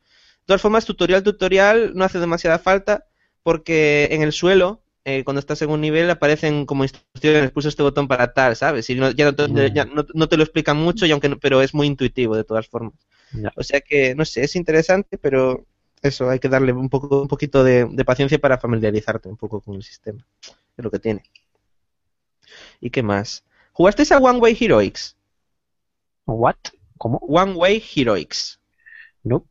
De todas formas, tutorial, tutorial no hace demasiada falta porque en el suelo, eh, cuando estás en un nivel, aparecen como instrucciones, pulsa este botón para tal, ¿sabes? Y no, ya, no te, ya no- no te lo explican mucho, y aunque no- pero es muy intuitivo de todas formas. Ya. O sea que, no sé, es interesante, pero eso, hay que darle un, poco, un poquito de, de paciencia para familiarizarte un poco con el sistema. Es lo que tiene. ¿Y qué más? ¿Jugasteis a One Way Heroics? ¿What? ¿Cómo? One Way Heroics. No.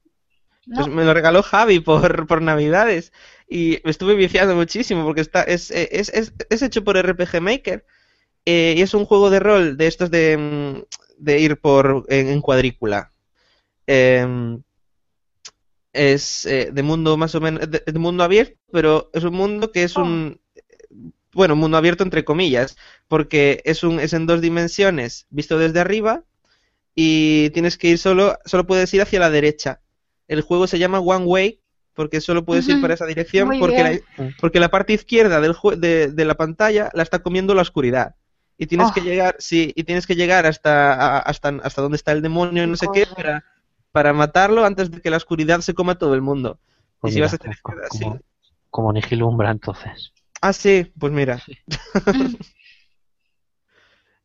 No, Pues me lo regaló Javi por, por Navidades y me estuve viciando muchísimo porque está es, es, es, es hecho por RPG Maker eh, y es un juego de rol de estos de, mm, de ir por en, en cuadrícula. Em, es eh, de mundo más o menos de, de mundo abierto, pero es un mundo que es un bueno, mundo abierto entre comillas, porque es un es en dos dimensiones, visto desde arriba y tienes que ir solo solo puedes ir hacia la derecha. El juego se llama One Way porque solo puedes ir para esa dirección Muy porque bien. la, porque la parte izquierda del jue- de, de la pantalla la está comiendo la oscuridad. Y tienes Oh. que llegar, sí, y tienes que llegar hasta a- hasta hasta donde está el demonio y no sé qué Correcto. para para matarlo antes de que la oscuridad se coma todo el mundo. Pues y si mira, vas a tener como, que- como, sí. como entonces. Ah, sí, pues mira.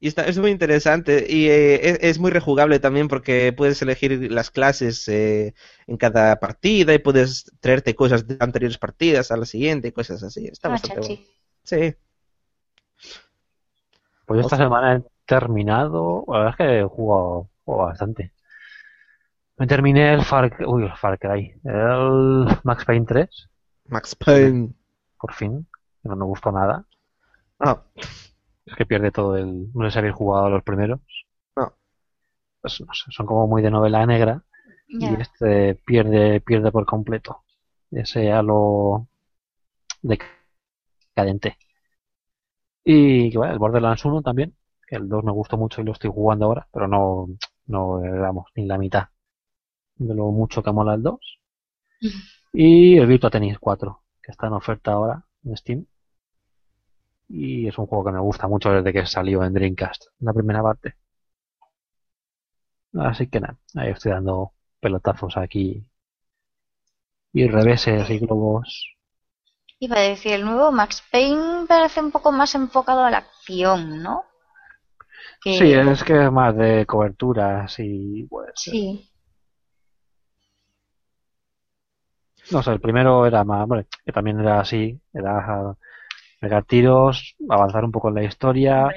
Y está, es muy interesante y eh, es, es muy rejugable también porque puedes elegir las clases eh, en cada partida y puedes traerte cosas de anteriores partidas a la siguiente y cosas así. Está Ah, bastante bueno. Sí. Pues yo esta semana he terminado, la verdad es que he jugado, jugado bastante. Me terminé el Far, uy, el Far Cry, el Max Payne 3, Max Payne. por fin, que no me gustó nada. Ah, Es que pierde todo el, no sé si habéis jugado los primeros. No. Pues no sé, son como muy de novela negra y este pierde, pierde por completo ese halo decadente. Y que bueno, el Borderlands 1 también, que el 2 me gustó mucho y lo estoy jugando ahora, pero no, no, eh, vamos, ni la mitad de lo mucho que mola el 2. Y el Virtua Tennis 4, que está en oferta ahora en Steam. Y es un juego que me gusta mucho desde que salió en Dreamcast, la primera parte. Así que nada, ahí estoy dando pelotazos aquí y reveses y globos. Iba a decir, el nuevo Max Payne parece un poco más enfocado a la acción, ¿no? Que- Sí, es que es más de coberturas y pues Sí. no sé, el primero era más, bueno, que también era así, era pegar tiros, avanzar un poco en la historia,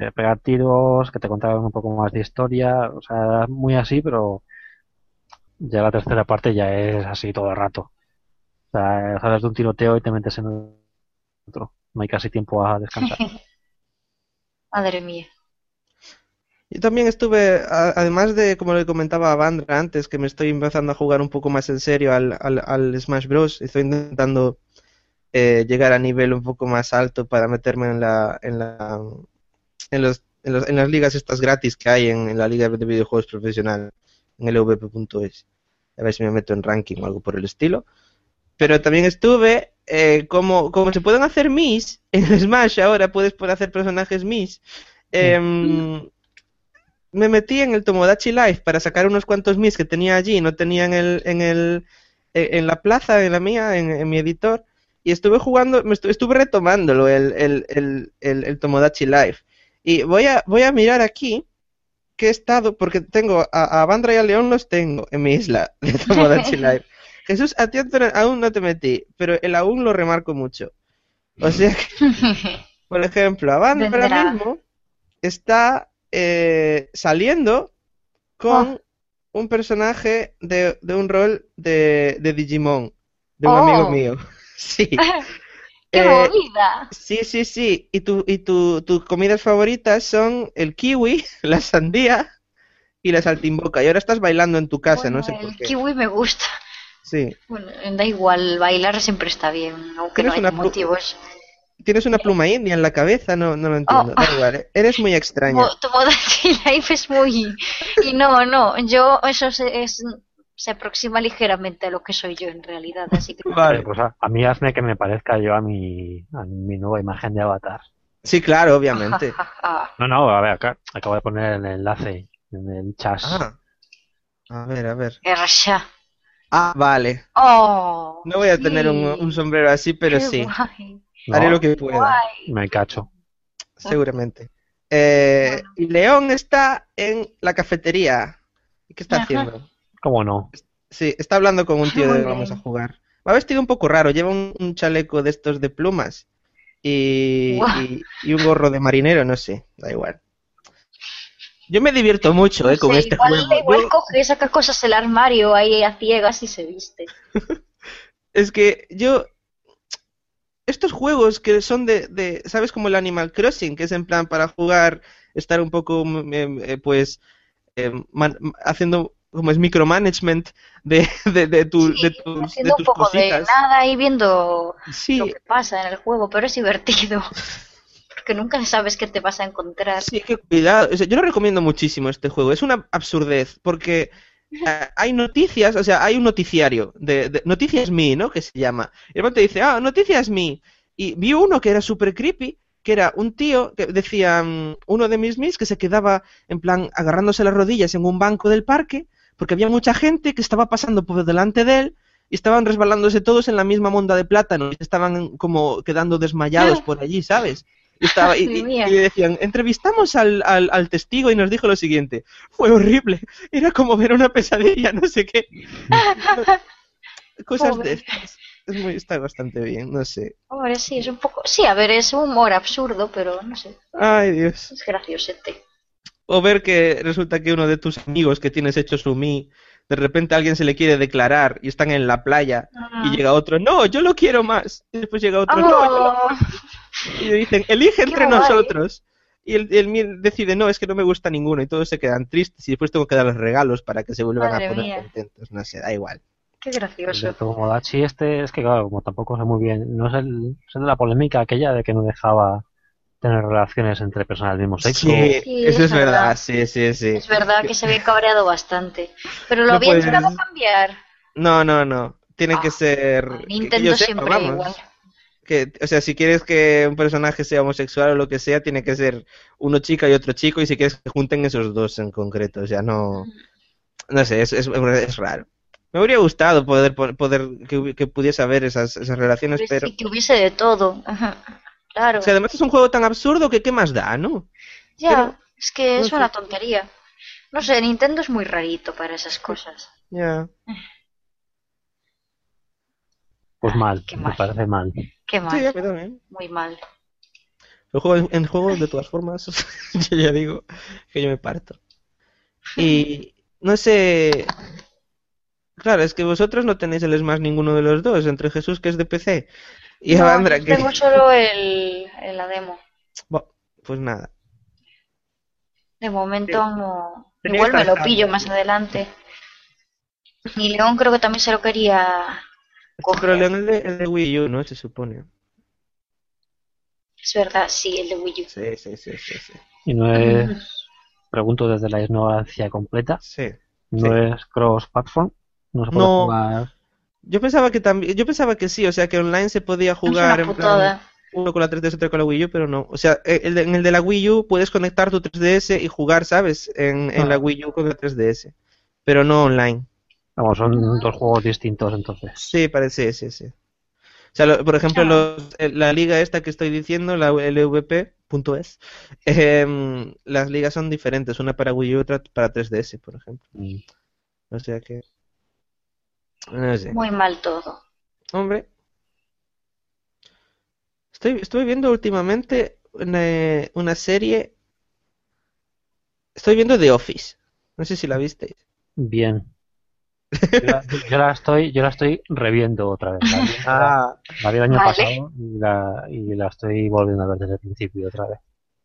eh, pegar tiros, que te contaban un poco más de historia, o sea, era muy así, pero ya la tercera parte ya es así todo el rato. O sea, sales de un tiroteo y te metes en otro. No hay casi tiempo a descansar. Madre mía. Yo también estuve, a- además de, como le comentaba a Vandra antes, que me estoy empezando a jugar un poco más en serio al, al, al Smash Bros. Estoy intentando eh, llegar a nivel un poco más alto para meterme en la, en la, en los, en los- en las ligas estas gratis que hay en, en la liga de videojuegos profesional, en el vp.es. A ver si me meto en ranking o algo por el estilo. Pero también estuve, eh, como, como se pueden hacer Mis, en Smash ahora puedes poder hacer personajes Mis. em, me metí en el Tomodachi Life para sacar unos cuantos mis que tenía allí, no tenía en el, en el, en en la plaza, en la mía, en, en mi editor, y estuve jugando, me estu- estuve retomándolo, el, el, el, el, el Tomodachi Life. Y voy a, voy a mirar aquí que he estado, porque tengo a, a Bandra y a León los tengo en mi isla de Tomodachi Life. Jesús, a ti aún no te metí, pero el aún lo remarco mucho. O sea que, por ejemplo, a Bandra ahora mismo está eh, saliendo con Oh. un personaje de, de un rol de, de Digimon, de un Oh. amigo mío. Sí. ¡Qué Eh, movida! Sí, sí, sí. Y, tu, y tu, tus comidas favoritas son el kiwi, la sandía y la saltimboca. Y ahora estás bailando en tu casa, no sé por el kiwi me gusta. Sí. Bueno, da igual, bailar siempre está bien, aunque no hay motivos. Tienes una pluma india en la cabeza, no, no lo entiendo. Oh. Da igual, eh. eres muy extraña. Mo- Tomodachi Life es muy... Y no, no, yo eso se, es- se aproxima ligeramente a lo que soy yo en realidad, así que... Vale. Pues a, a mí hazme que me parezca yo a mi, a mi nueva imagen de avatar. Sí, claro, obviamente. No, no, a ver, acá acabo de poner el enlace en el chat. Ah. A ver, a ver. Ah, vale. Oh, No voy a tener un, sombrero así, pero qué sí. guay, No, Haré lo que pueda, guay. me cacho. seguramente. Eh, Bueno. León está en la cafetería. ¿Y qué está Ajá. haciendo? ¿Cómo no? Sí, está hablando con un tío de vamos a jugar. Va vestido un poco raro, lleva un, un chaleco de estos de plumas y, y- y un gorro de marinero, no sé, da igual. Yo me divierto mucho eh, con Sí, este igual, juego. igual Yo- coge, saca cosas del armario ahí a ciegas y se viste. es que yo... Estos juegos que son de, de, ¿sabes? Como el Animal Crossing, que es en plan para jugar, estar un poco, mm, em, eh, pues, em, man- haciendo como es micromanagement de, de, de, tu- Sí, de tus, de un tus poco de cositas. nada y viendo Sí, lo que pasa en el juego, pero es divertido. Porque nunca sabes qué te vas a encontrar. Sí, que cuidado. O sea, yo lo recomiendo muchísimo este juego. Es una absurdez porque eh, hay noticias, o sea, hay un noticiario de, de- Noticias Me, ¿no? Que se llama. Y de repente dice, ah, Noticias Me. Y vi uno que era súper creepy, que era un tío que decía, mm, uno de mis mis, que se quedaba en plan agarrándose las rodillas en un banco del parque porque había mucha gente que estaba pasando por delante de él y estaban resbalándose todos en la misma monda de plátano y estaban como quedando desmayados por allí, ¿sabes? Y, estaba, y, decían, entrevistamos al, al, al testigo y nos dijo lo siguiente, fue horrible, era como ver una pesadilla, no sé qué. Cosas de Pobre. estas. Es muy, está bastante bien, no sé. Hombre, sí, es un poco... Sí, a ver, es humor absurdo, pero no sé, Ay, Dios. es graciosete. O ver que resulta que uno de tus amigos que tienes hecho su mi, de repente alguien se le quiere declarar y están en la playa y llega otro, no, yo lo quiero más. Y después llega otro, no, yo lo Oh, Y le dicen, elige entre Qué guay. nosotros. Y el, el mío decide, no, es que no me gusta ninguno. Y todos se quedan tristes. Y después tengo que darles regalos para que se vuelvan Madre a poner mía. contentos. No sé, da igual. qué El gracioso. Tomodachi este es que, claro, como tampoco sé muy bien, no es el, es el de la polémica aquella de que no dejaba tener relaciones entre personas del mismo sexo. Sí, Sí, eso es es verdad. verdad. Sí, sí, sí. Es verdad que se había cabreado bastante. Pero lo No habían puedes- llegado a cambiar. No, no, no. Tiene que Ah, ser. que- que Nintendo sepa, siempre vamos. igual. que, o sea, si quieres que un personaje sea homosexual o lo que sea, tiene que ser uno chica y otro chico, y si quieres que junten esos dos en concreto, o sea, no, no sé, es, es, es raro. Me habría gustado poder, poder que, que pudiese haber esas, esas relaciones, Pues pero... sí, que hubiese de todo. Ajá. Claro. O sea, además es un juego tan absurdo que qué más da, ¿no? ya, pero- es que no es sé. una tontería. No sé, Nintendo es muy rarito para esas cosas. Ya. Pues mal, Qué me mal. parece mal. Qué mal, Sí, a mí también. muy mal. El juego, en, en juego, de todas formas, yo ya digo que yo me parto. Y no sé. Claro, es que vosotros no tenéis el Smash ninguno de los dos, entre Jesús, que es de PC, y No, Avandra, yo que. tengo solo el, el- la demo. Buah, Pues nada. De momento no. Tenía Igual me lo pillo más adelante. Y León creo que también se lo quería Pero coger. León el de, el de Wii U, ¿no? Se supone. Es verdad, sí, el de Wii U. Sí, sí, sí, sí, sí. Y no es, pregunto desde la ignorancia completa, Sí. no Sí. es cross-platform, no se puede No. jugar. Yo pensaba que también, yo pensaba que sí, o sea que online se podía jugar en plan uno con la 3DS otro con la Wii U, pero no. O sea, eh, el de- en el de la Wii U puedes conectar tu 3DS y jugar, ¿sabes? En, en Ah. la Wii U con la 3DS, pero no online. Vamos, son dos juegos distintos entonces. Sí, parece, sí, sí. O sea, lo- por ejemplo, Ah. los- eh, la liga esta que estoy diciendo, la LVP.es, em, las ligas son diferentes, una para Wii U y otra para 3DS, por ejemplo. Mm. O sea que... No sé. Muy mal todo. Hombre. Estoy, estoy viendo últimamente una, una serie. Estoy viendo The Office. No sé si la visteis. Bien. Yo la, yo la estoy, yo la estoy reviendo otra vez. La vi, Ah, la vi el año Vale. pasado y la, y la estoy volviendo a ver desde el principio otra vez.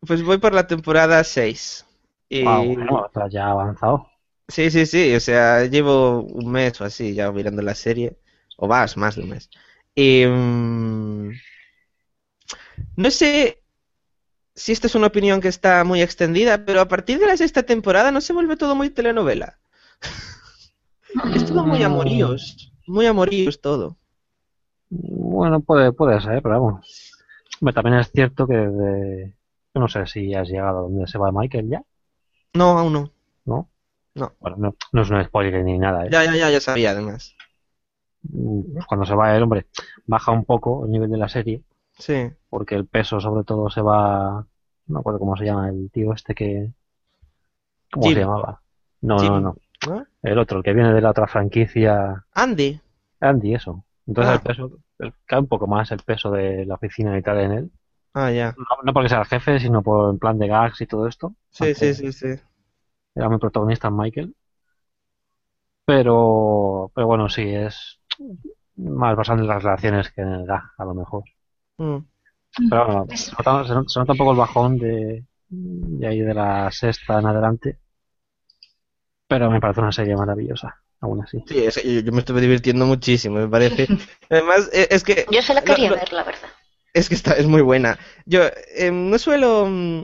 pues voy por la temporada 6. Y... Ah, bueno, está ya avanzado. Sí, sí, sí. O sea, llevo un mes o así ya mirando la serie. O más, más de un mes. Y... mm, no sé si esta es una opinión que está muy extendida, pero a partir de la sexta temporada no se vuelve todo muy telenovela. Es todo muy amoríos. Muy amoríos todo. Bueno, puede, puede ser, pero vamos. También es cierto que desde... Yo no sé si has llegado a donde se va Michael ya, No, aún no. ¿No? No. Bueno, no, no es un spoiler ni nada. ¿eh? Ya, ya, ya, ya sabía además. Mm, pues Cuando se va él, hombre, baja un poco el nivel de la serie, Sí. porque el peso sobre todo se va... No me acuerdo cómo se llama el tío este que... ¿Cómo Jim. se llamaba? No, Jim. no, no. El otro, el que viene de la otra franquicia, Andy. Andy, eso. Entonces Ah. el peso, el- cae un poco más el peso de la oficina y tal en él. Ah, ya. No, no porque sea el jefe, sino por en plan de gags y todo esto. Sí, sí, sí, sí. Era muy protagonista Michael. Pero, pero bueno, sí, es más basado en las relaciones que en el gag, a lo mejor. Mm. Pero bueno, se nota, se un poco el bajón de, de ahí de la sexta en adelante. Pero me parece una serie maravillosa, aún así. Sí, es que yo, me estuve divirtiendo muchísimo, me parece. Además, eh, es que Yo se la lo- quería ver, la verdad. es que está, es muy buena. Yo eh, no suelo mm,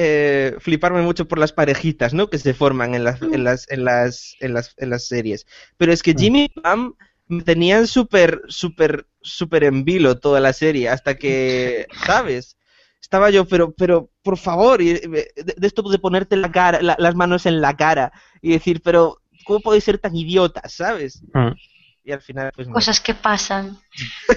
eh, fliparme mucho por las parejitas, ¿no? Que se forman en las, en las, en las, en las, en las series. Pero es que Mm. Jimmy y Pam me tenían súper, súper, súper en vilo toda la serie, hasta que, ¿sabes? Estaba yo, pero, pero, por favor, y, eh, de, de esto de ponerte la cara, la- las manos en la cara y decir, pero, ¿cómo podéis ser tan idiotas, ¿sabes? Mm. Y al final, pues no. Cosas que pasan.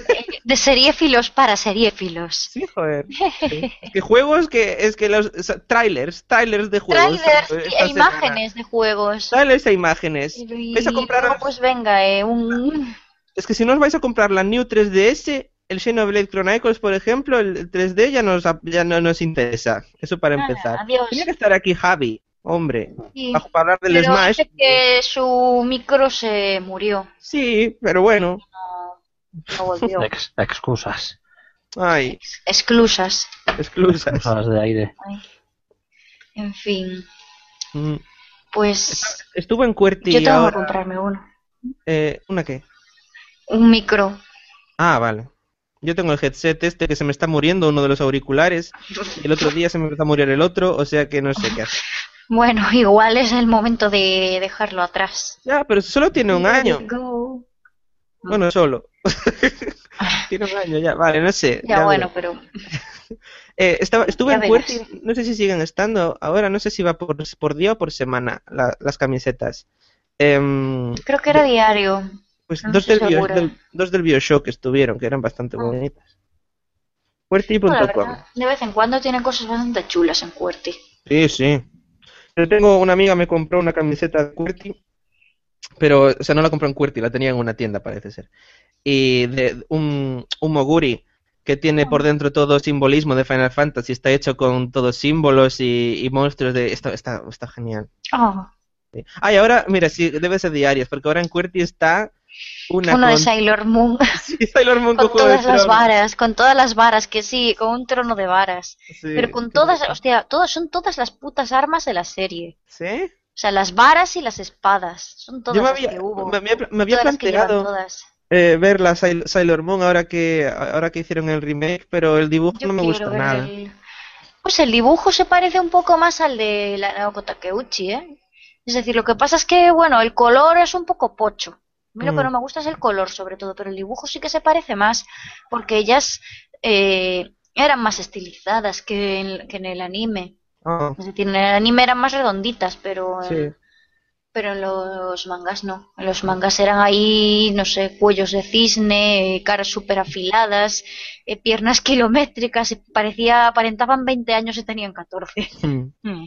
Eh, De seriéfilos para seriéfilos. Sí, joder. Es que juegos que es que los o sea, trailers, trailers de juegos. Trailers e imágenes de juegos. Trailers e imágenes. Y Vais a comprar luego, pues venga, eh, un... Es que si no os vais a comprar la New 3DS, el Xenoblade Chronicles, por ejemplo, el el 3D ya nos ya no nos interesa. Eso para Nada, empezar. adiós. Tenía que estar aquí Javi, hombre, Sí. para hablar del Pero Smash. dice que su micro se murió. Sí, pero bueno. No, no volvió. Ex- excusas. Ay, Ex- Exclusas. exclusas. Excusas de aire. Ay. En fin, Mm. pues Estuvo en QWERTY yo tengo que ahora. comprarme uno. Eh, ¿Una qué? Un micro. Ah, vale. Yo tengo el headset este que se me está muriendo, uno de los auriculares. y El otro día se me empezó a morir el otro, o sea que no sé qué hacer. Bueno, igual es el momento de dejarlo atrás. Ya, pero solo tiene un año. Go. Bueno, solo. Tiene un año ya, vale, no sé. Ya, ya bueno, pero Eh, estaba, estuve Ya en. Puerti, no sé si siguen estando ahora, no sé si va por, por día o por semana la- las camisetas. Em, creo que era diario. pues no dos, del Bio- del- dos del Bioshock estuvieron, que eran bastante Ah. bonitas. Bueno, Puerti.com. verdad, de vez en cuando tienen cosas bastante chulas en Cuerti. Sí, sí. Yo tengo una amiga me compró una camiseta de QWERTY, pero, o sea, no la compró en QWERTY, la tenía en una tienda, parece ser. Y de un, un Moguri que tiene por dentro todo simbolismo de Final Fantasy, está hecho con todos símbolos y, y monstruos de... Está, está, está genial. Oh, Sí. Ah, y ahora, mira, sí, debe ser diarias, porque ahora en QWERTY está una uno de con... Sailor Moon. Sí, Sailor Moon con de todas las varas, con todas las varas, que sí, con un trono de varas. Sí, Pero con todas, bonito. hostia, todas son todas las putas armas de la serie. ¿Sí? O sea, las varas y las espadas. Son todas Yo me las había, que hubo. me había, me había todas las que llevan planteado... eh, ver la Sail- Sailor Moon ahora que ahora que hicieron el remake, pero el dibujo Yo no me gusta nada. el- Pues el dibujo se parece un poco más al de la Naoko Takeuchi, ¿eh? Es decir, lo que pasa es que, bueno, el color es un poco pocho. A mí lo que no me gusta es el color, sobre todo, pero el dibujo sí que se parece más, porque ellas eh, eran más estilizadas que en, que en el anime. Ah, Es decir, en el anime eran más redonditas, pero en, pero en los mangas no. En los mangas eran ahí, no sé, cuellos de cisne, caras súper afiladas, eh, piernas kilométricas, parecía, aparentaban 20 años y tenían 14. Hmm. Mm.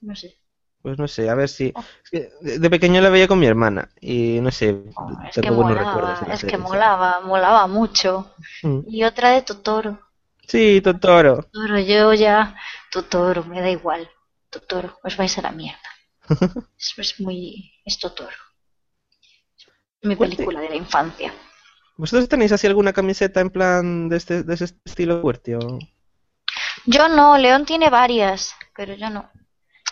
No sé. Pues no sé, a ver si. que de pequeño la veía con mi hermana y no sé, Oh, es que molaba, es que sí. molaba, molaba mucho. Hmm. Y otra de Totoro. Sí, Totoro. Totoro, yo ya, Totoro, me da igual. Totoro, os vais a la mierda. Es, es muy, es Totoro. Es mi Fuerte. película de la infancia. ¿Vosotros tenéis así alguna camiseta en plan de este, de ese estilo fuerte o...? Yo no, León tiene varias, pero yo no.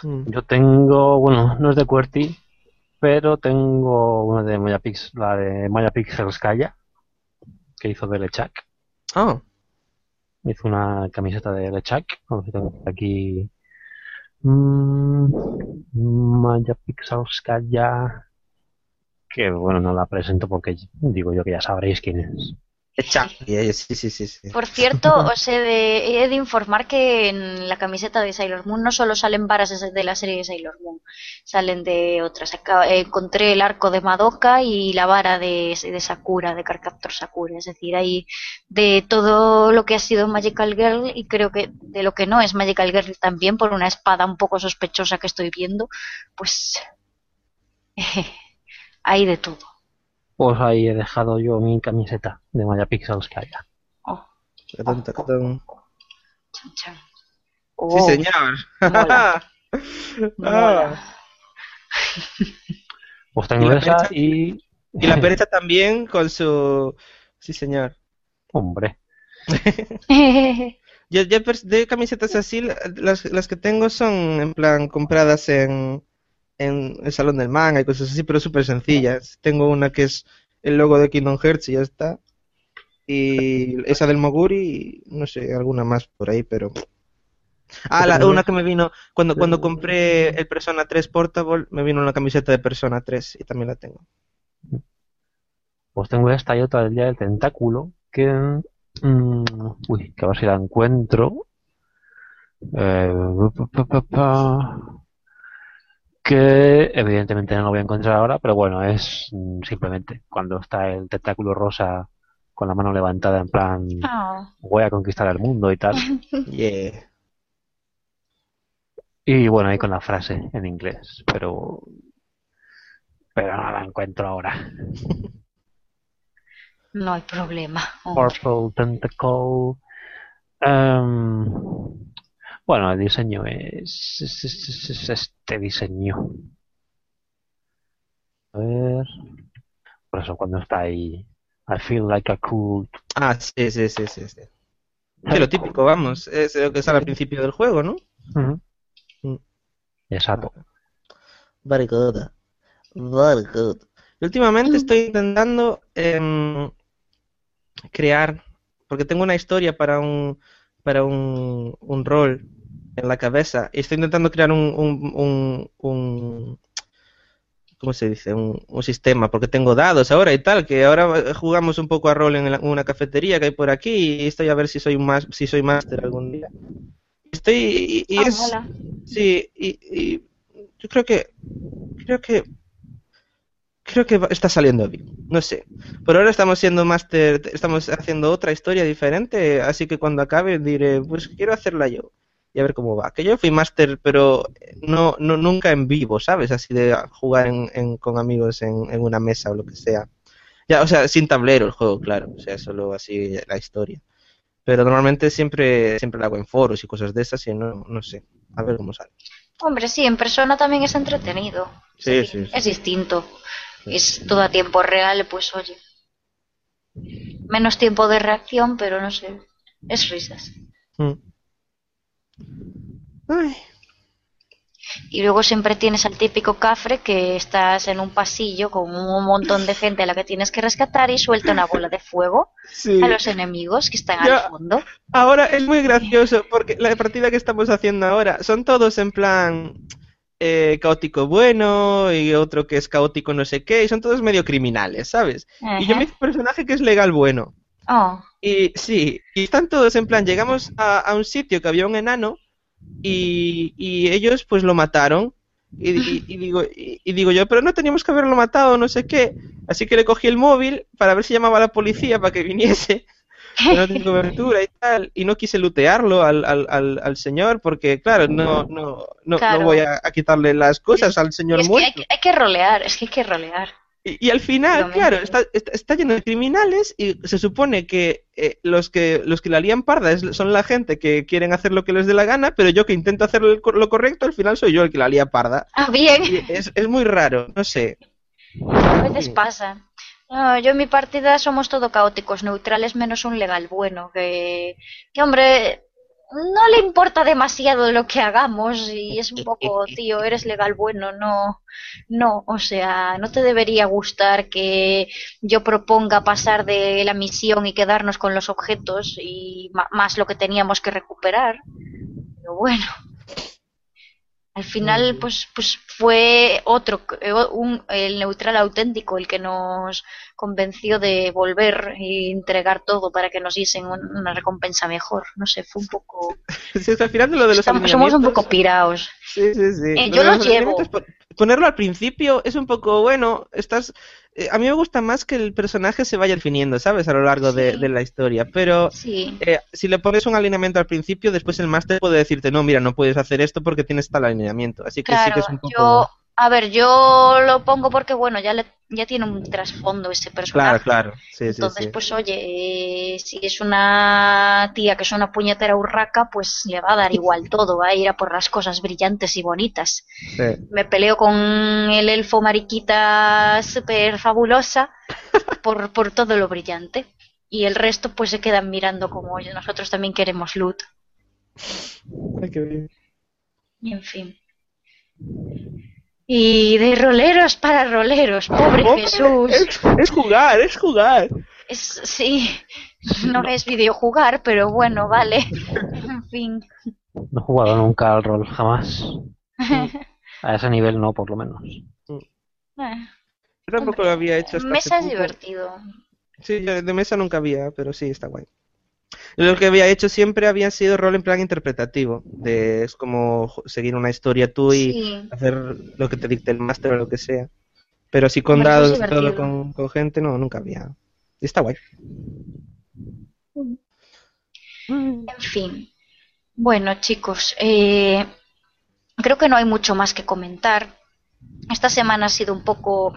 Hmm. Yo tengo, bueno, no es de QWERTY, pero tengo una de Maya Pix, la de Maya Pixelskaya, que hizo de Lechak. Ah, Hizo una camiseta de Lechak, aquí. Mm, Maya Pixelskaya, que bueno, no la presento porque digo yo que ya sabréis quién es. Echa. Sí, sí, sí, sí. Por cierto, os he de, he de informar que en la camiseta de Sailor Moon no solo salen varas de la serie de Sailor Moon, salen de otras. Acá, eh, encontré el arco de Madoka y la vara de, de Sakura, de Cardcaptor Sakura. Es decir, hay de todo lo que ha sido Magical Girl y creo que de lo que no es Magical Girl también, por una espada un poco sospechosa que estoy viendo, pues hay de todo. Pues ahí he dejado yo mi camiseta de Maya Pixelskaya. Oh, chan. Sí, Oh, señor. mola. Ah, mola. Pues tengo ¿Y la esa percha? y... y la percha también con su... Sí, señor. Hombre, Yo, yo de camisetas así, la- las, las que tengo son en plan compradas en, en el salón del manga y cosas así, pero súper sencillas. Tengo una que es el logo de Kingdom Hearts y ya está. Y esa del Moguri y no sé, alguna más por ahí, pero... Ah, la, una que me vino, cuando, cuando compré el Persona 3 Portable, me vino una camiseta de Persona 3 y también la tengo. pues tengo esta y otra del Día del Tentáculo, que... mm, uy, que a ver si la encuentro. Eh, pa, pa, pa, pa. Que evidentemente no lo voy a encontrar ahora, pero bueno, es mm, simplemente cuando está el tentáculo rosa con la mano levantada en plan Ah. voy a conquistar el mundo y tal. Yeah. Y bueno, ahí con la frase en inglés, pero pero no la encuentro ahora. No hay problema. hombre. Purple Tentacle. Em, bueno, el diseño es, es- es- es- es este diseño. A ver. Por eso cuando está ahí. I feel like a cool. Ah, sí, sí, sí, sí. sí. Sí, lo típico, vamos. Es lo que sale al principio del juego, ¿no? Mm. Exacto. Very good. Very good. Y últimamente estoy intentando em, crear, porque tengo una historia para un para un, un rol en la cabeza y estoy intentando crear un, un, un, un- ¿cómo se dice? Un, un sistema, porque tengo dados ahora y tal, que ahora jugamos un poco a rol en la- una cafetería que hay por aquí y estoy a ver si soy un más, si soy máster algún día. Estoy y, y Ah, es sí y, y yo creo que creo que creo que va- está saliendo bien. No sé. Por ahora estamos siendo máster, estamos haciendo otra historia diferente, así que cuando acabe diré, pues quiero hacerla yo y a ver cómo va. Que yo fui máster, pero no, no nunca en vivo, ¿sabes? Así de jugar en, en- con amigos en, en una mesa o lo que sea. Ya, o sea, sin tablero el juego, claro, o sea, solo así la historia. Pero normalmente siempre siempre lo hago en foros y cosas de esas y no, no sé. A ver cómo sale. Hombre, sí, en persona también es entretenido. Sí, sí, sí. Es distinto. Es todo a tiempo real, pues oye. Menos tiempo de reacción, pero no sé. Es risas. Mm. Ay, Y luego siempre tienes al típico cafre que estás en un pasillo con un montón de gente a la que tienes que rescatar y suelta una bola de fuego sí. a los enemigos que están al fondo. Ahora es muy gracioso porque la partida que estamos haciendo ahora son todos en plan eh, caótico bueno y otro que es caótico no sé qué y son todos medio criminales, ¿sabes? Y yo me hice un personaje que es legal bueno. Oh, Y sí, y están todos en plan, llegamos a, a un sitio que había un enano y, y ellos pues lo mataron. Y, y- y digo, y, digo yo, pero no teníamos que haberlo matado, no sé qué. Así que le cogí el móvil para ver si llamaba a la policía para que viniese. Pero no tenía cobertura y tal. Y no quise lutearlo al, al, al, al señor porque, claro, no, no, no, Claro. no voy a, a quitarle las cosas al señor es que hay, muerto. hay que rolear, es que hay que rolear. Y, y al final, claro, está, está, lleno de criminales y se supone que eh, los que los que la lían parda es- son la gente que quieren hacer lo que les dé la gana, pero yo que intento hacer el lo correcto, al final soy yo el que la lía parda. Ah, bien. Y es, es muy raro, no sé. A veces pasa. No, yo en mi partida somos todo caóticos, neutrales menos un legal bueno, que, que hombre, no le importa demasiado lo que hagamos y es un poco, tío, eres legal bueno, no, no, o sea, no te debería gustar que yo proponga pasar de la misión y quedarnos con los objetos y más lo que teníamos que recuperar. Pero bueno. Al final, pues, pues fue otro, eh, un, el neutral auténtico el que nos convenció de volver e entregar todo para que nos diesen un- una recompensa mejor. No sé, fue un poco... Si es que al final de lo de los Estamos, somos un poco piraos. Sí, sí, sí. Eh, yo los los llevo. Ponerlo al principio es un poco bueno. Estás, eh, a mí me gusta más que el personaje se vaya definiendo, ¿sabes? A lo largo de, Sí. de la historia. Pero Sí, eh, si le pones un alineamiento al principio, después el máster puede decirte, no, mira, no puedes hacer esto porque tienes tal alineamiento. Así que sí que es un poco... Yo, a ver, yo lo pongo porque, bueno, ya, le, ya tiene un trasfondo ese personaje. Claro, claro. Sí, sí, Entonces, sí. pues oye, eh, si es una tía que es una puñetera urraca, pues le va a dar igual todo, va a ir a por las cosas brillantes y bonitas. Sí. Me peleo con el elfo mariquita súper fabulosa por, por todo lo brillante. Y el resto pues se quedan mirando como oye, nosotros también queremos loot. Ay, qué bien. Y en fin. Y de roleros para roleros, pobre Hombre, Jesús. Es, es jugar, es jugar. Es, sí, no es videojugar, pero bueno, vale. En fin. No he jugado nunca al rol, jamás. A ese nivel no, por lo menos. Eh, Yo tampoco lo había hecho hasta Mesa hace es poco. divertido. Sí, de mesa nunca había, pero sí, está guay. Lo que había hecho siempre había sido rol en plan interpretativo. De, es como seguir una historia tú y Sí. hacer lo que te dicte el máster o lo que sea. Pero sí con dados y todo con, con gente, no, nunca había. Y está guay. En fin. Bueno, chicos, eh, creo que no hay mucho más que comentar. Esta semana ha sido un poco,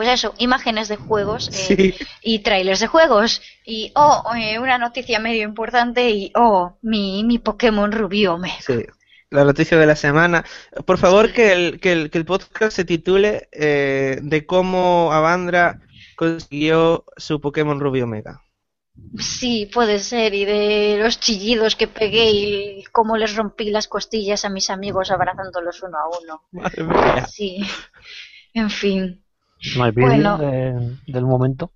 pues eso, imágenes de juegos eh, y trailers de juegos. Y, oh, eh, una noticia medio importante y, oh, mi, mi Pokémon Rubio me. Sí. La noticia de la semana. Por favor, que el, que el, que el podcast se titule eh, de cómo Avandra consiguió su Pokémon Rubio Omega. Sí, puede ser. Y de los chillidos que pegué y cómo les rompí las costillas a mis amigos abrazándolos uno a uno. Madre mía. Sí. En fin. ¿No hay vídeo Bueno. de- del momento?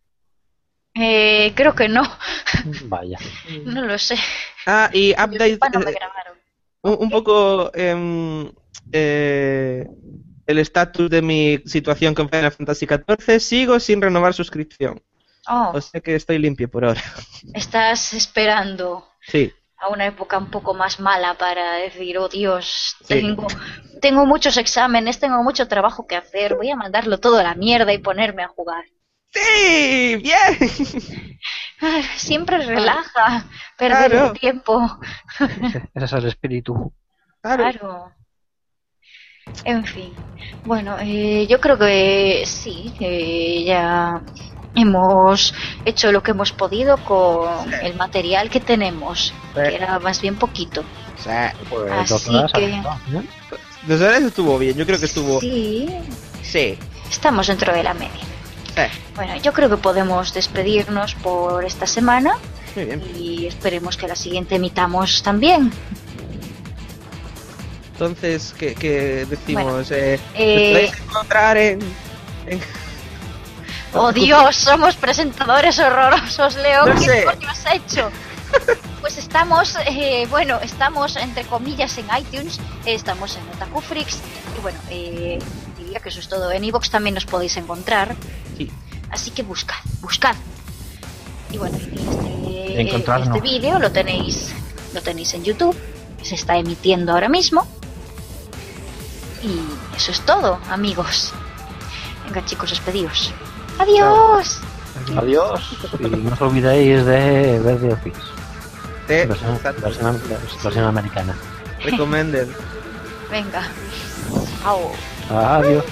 Eh, creo que no. Vaya. No lo sé. Ah, y update. no me eh, grabaron. un, un poco em, eh, el estatus de mi situación con Final Fantasy XIV, sigo sin renovar suscripción. Oh, O sea que estoy limpio por ahora. estás esperando Sí. A una época un poco más mala para decir, oh Dios, Sí. tengo, tengo muchos exámenes, tengo mucho trabajo que hacer, voy a mandarlo todo a la mierda y ponerme a jugar. ¡Sí! ¡Bien! Ah, Siempre relaja perder Claro. el tiempo. Ese, es el espíritu. Claro. Claro. En fin. Bueno, eh, yo creo que sí, que ya hemos hecho lo que hemos podido con el material que tenemos, que era más bien poquito. Sea, Pues Así dos horas que- estado, ¿eh? desde ahora estuvo bien. Yo creo que estuvo. Sí, Sí. estamos dentro de la media. Eh, Bueno, yo creo que podemos despedirnos por esta semana muy bien. y esperemos que la siguiente emitamos también. Entonces, ¿qué, qué decimos? Bueno, eh, eh, ¿nos podéis encontrar en, en- Oh Dios, somos presentadores horrorosos, Leo. No ¿Qué sé. coño has hecho? Pues estamos, eh, bueno, estamos entre comillas en iTunes, eh, estamos en Otaku Freaks y bueno, eh, diría que eso es todo. En iVoox también nos podéis encontrar, Sí. así que buscad, buscad. Y bueno, este, Encontrarnos. este vídeo lo tenéis, lo tenéis en YouTube, se está emitiendo ahora mismo. Y eso es todo, amigos. Venga chicos, despedidos. Adiós. Adiós. Y no os olvidéis de ver The Office. Te Versión, versión, versión americana. recomienden. Venga. Chao. Adiós.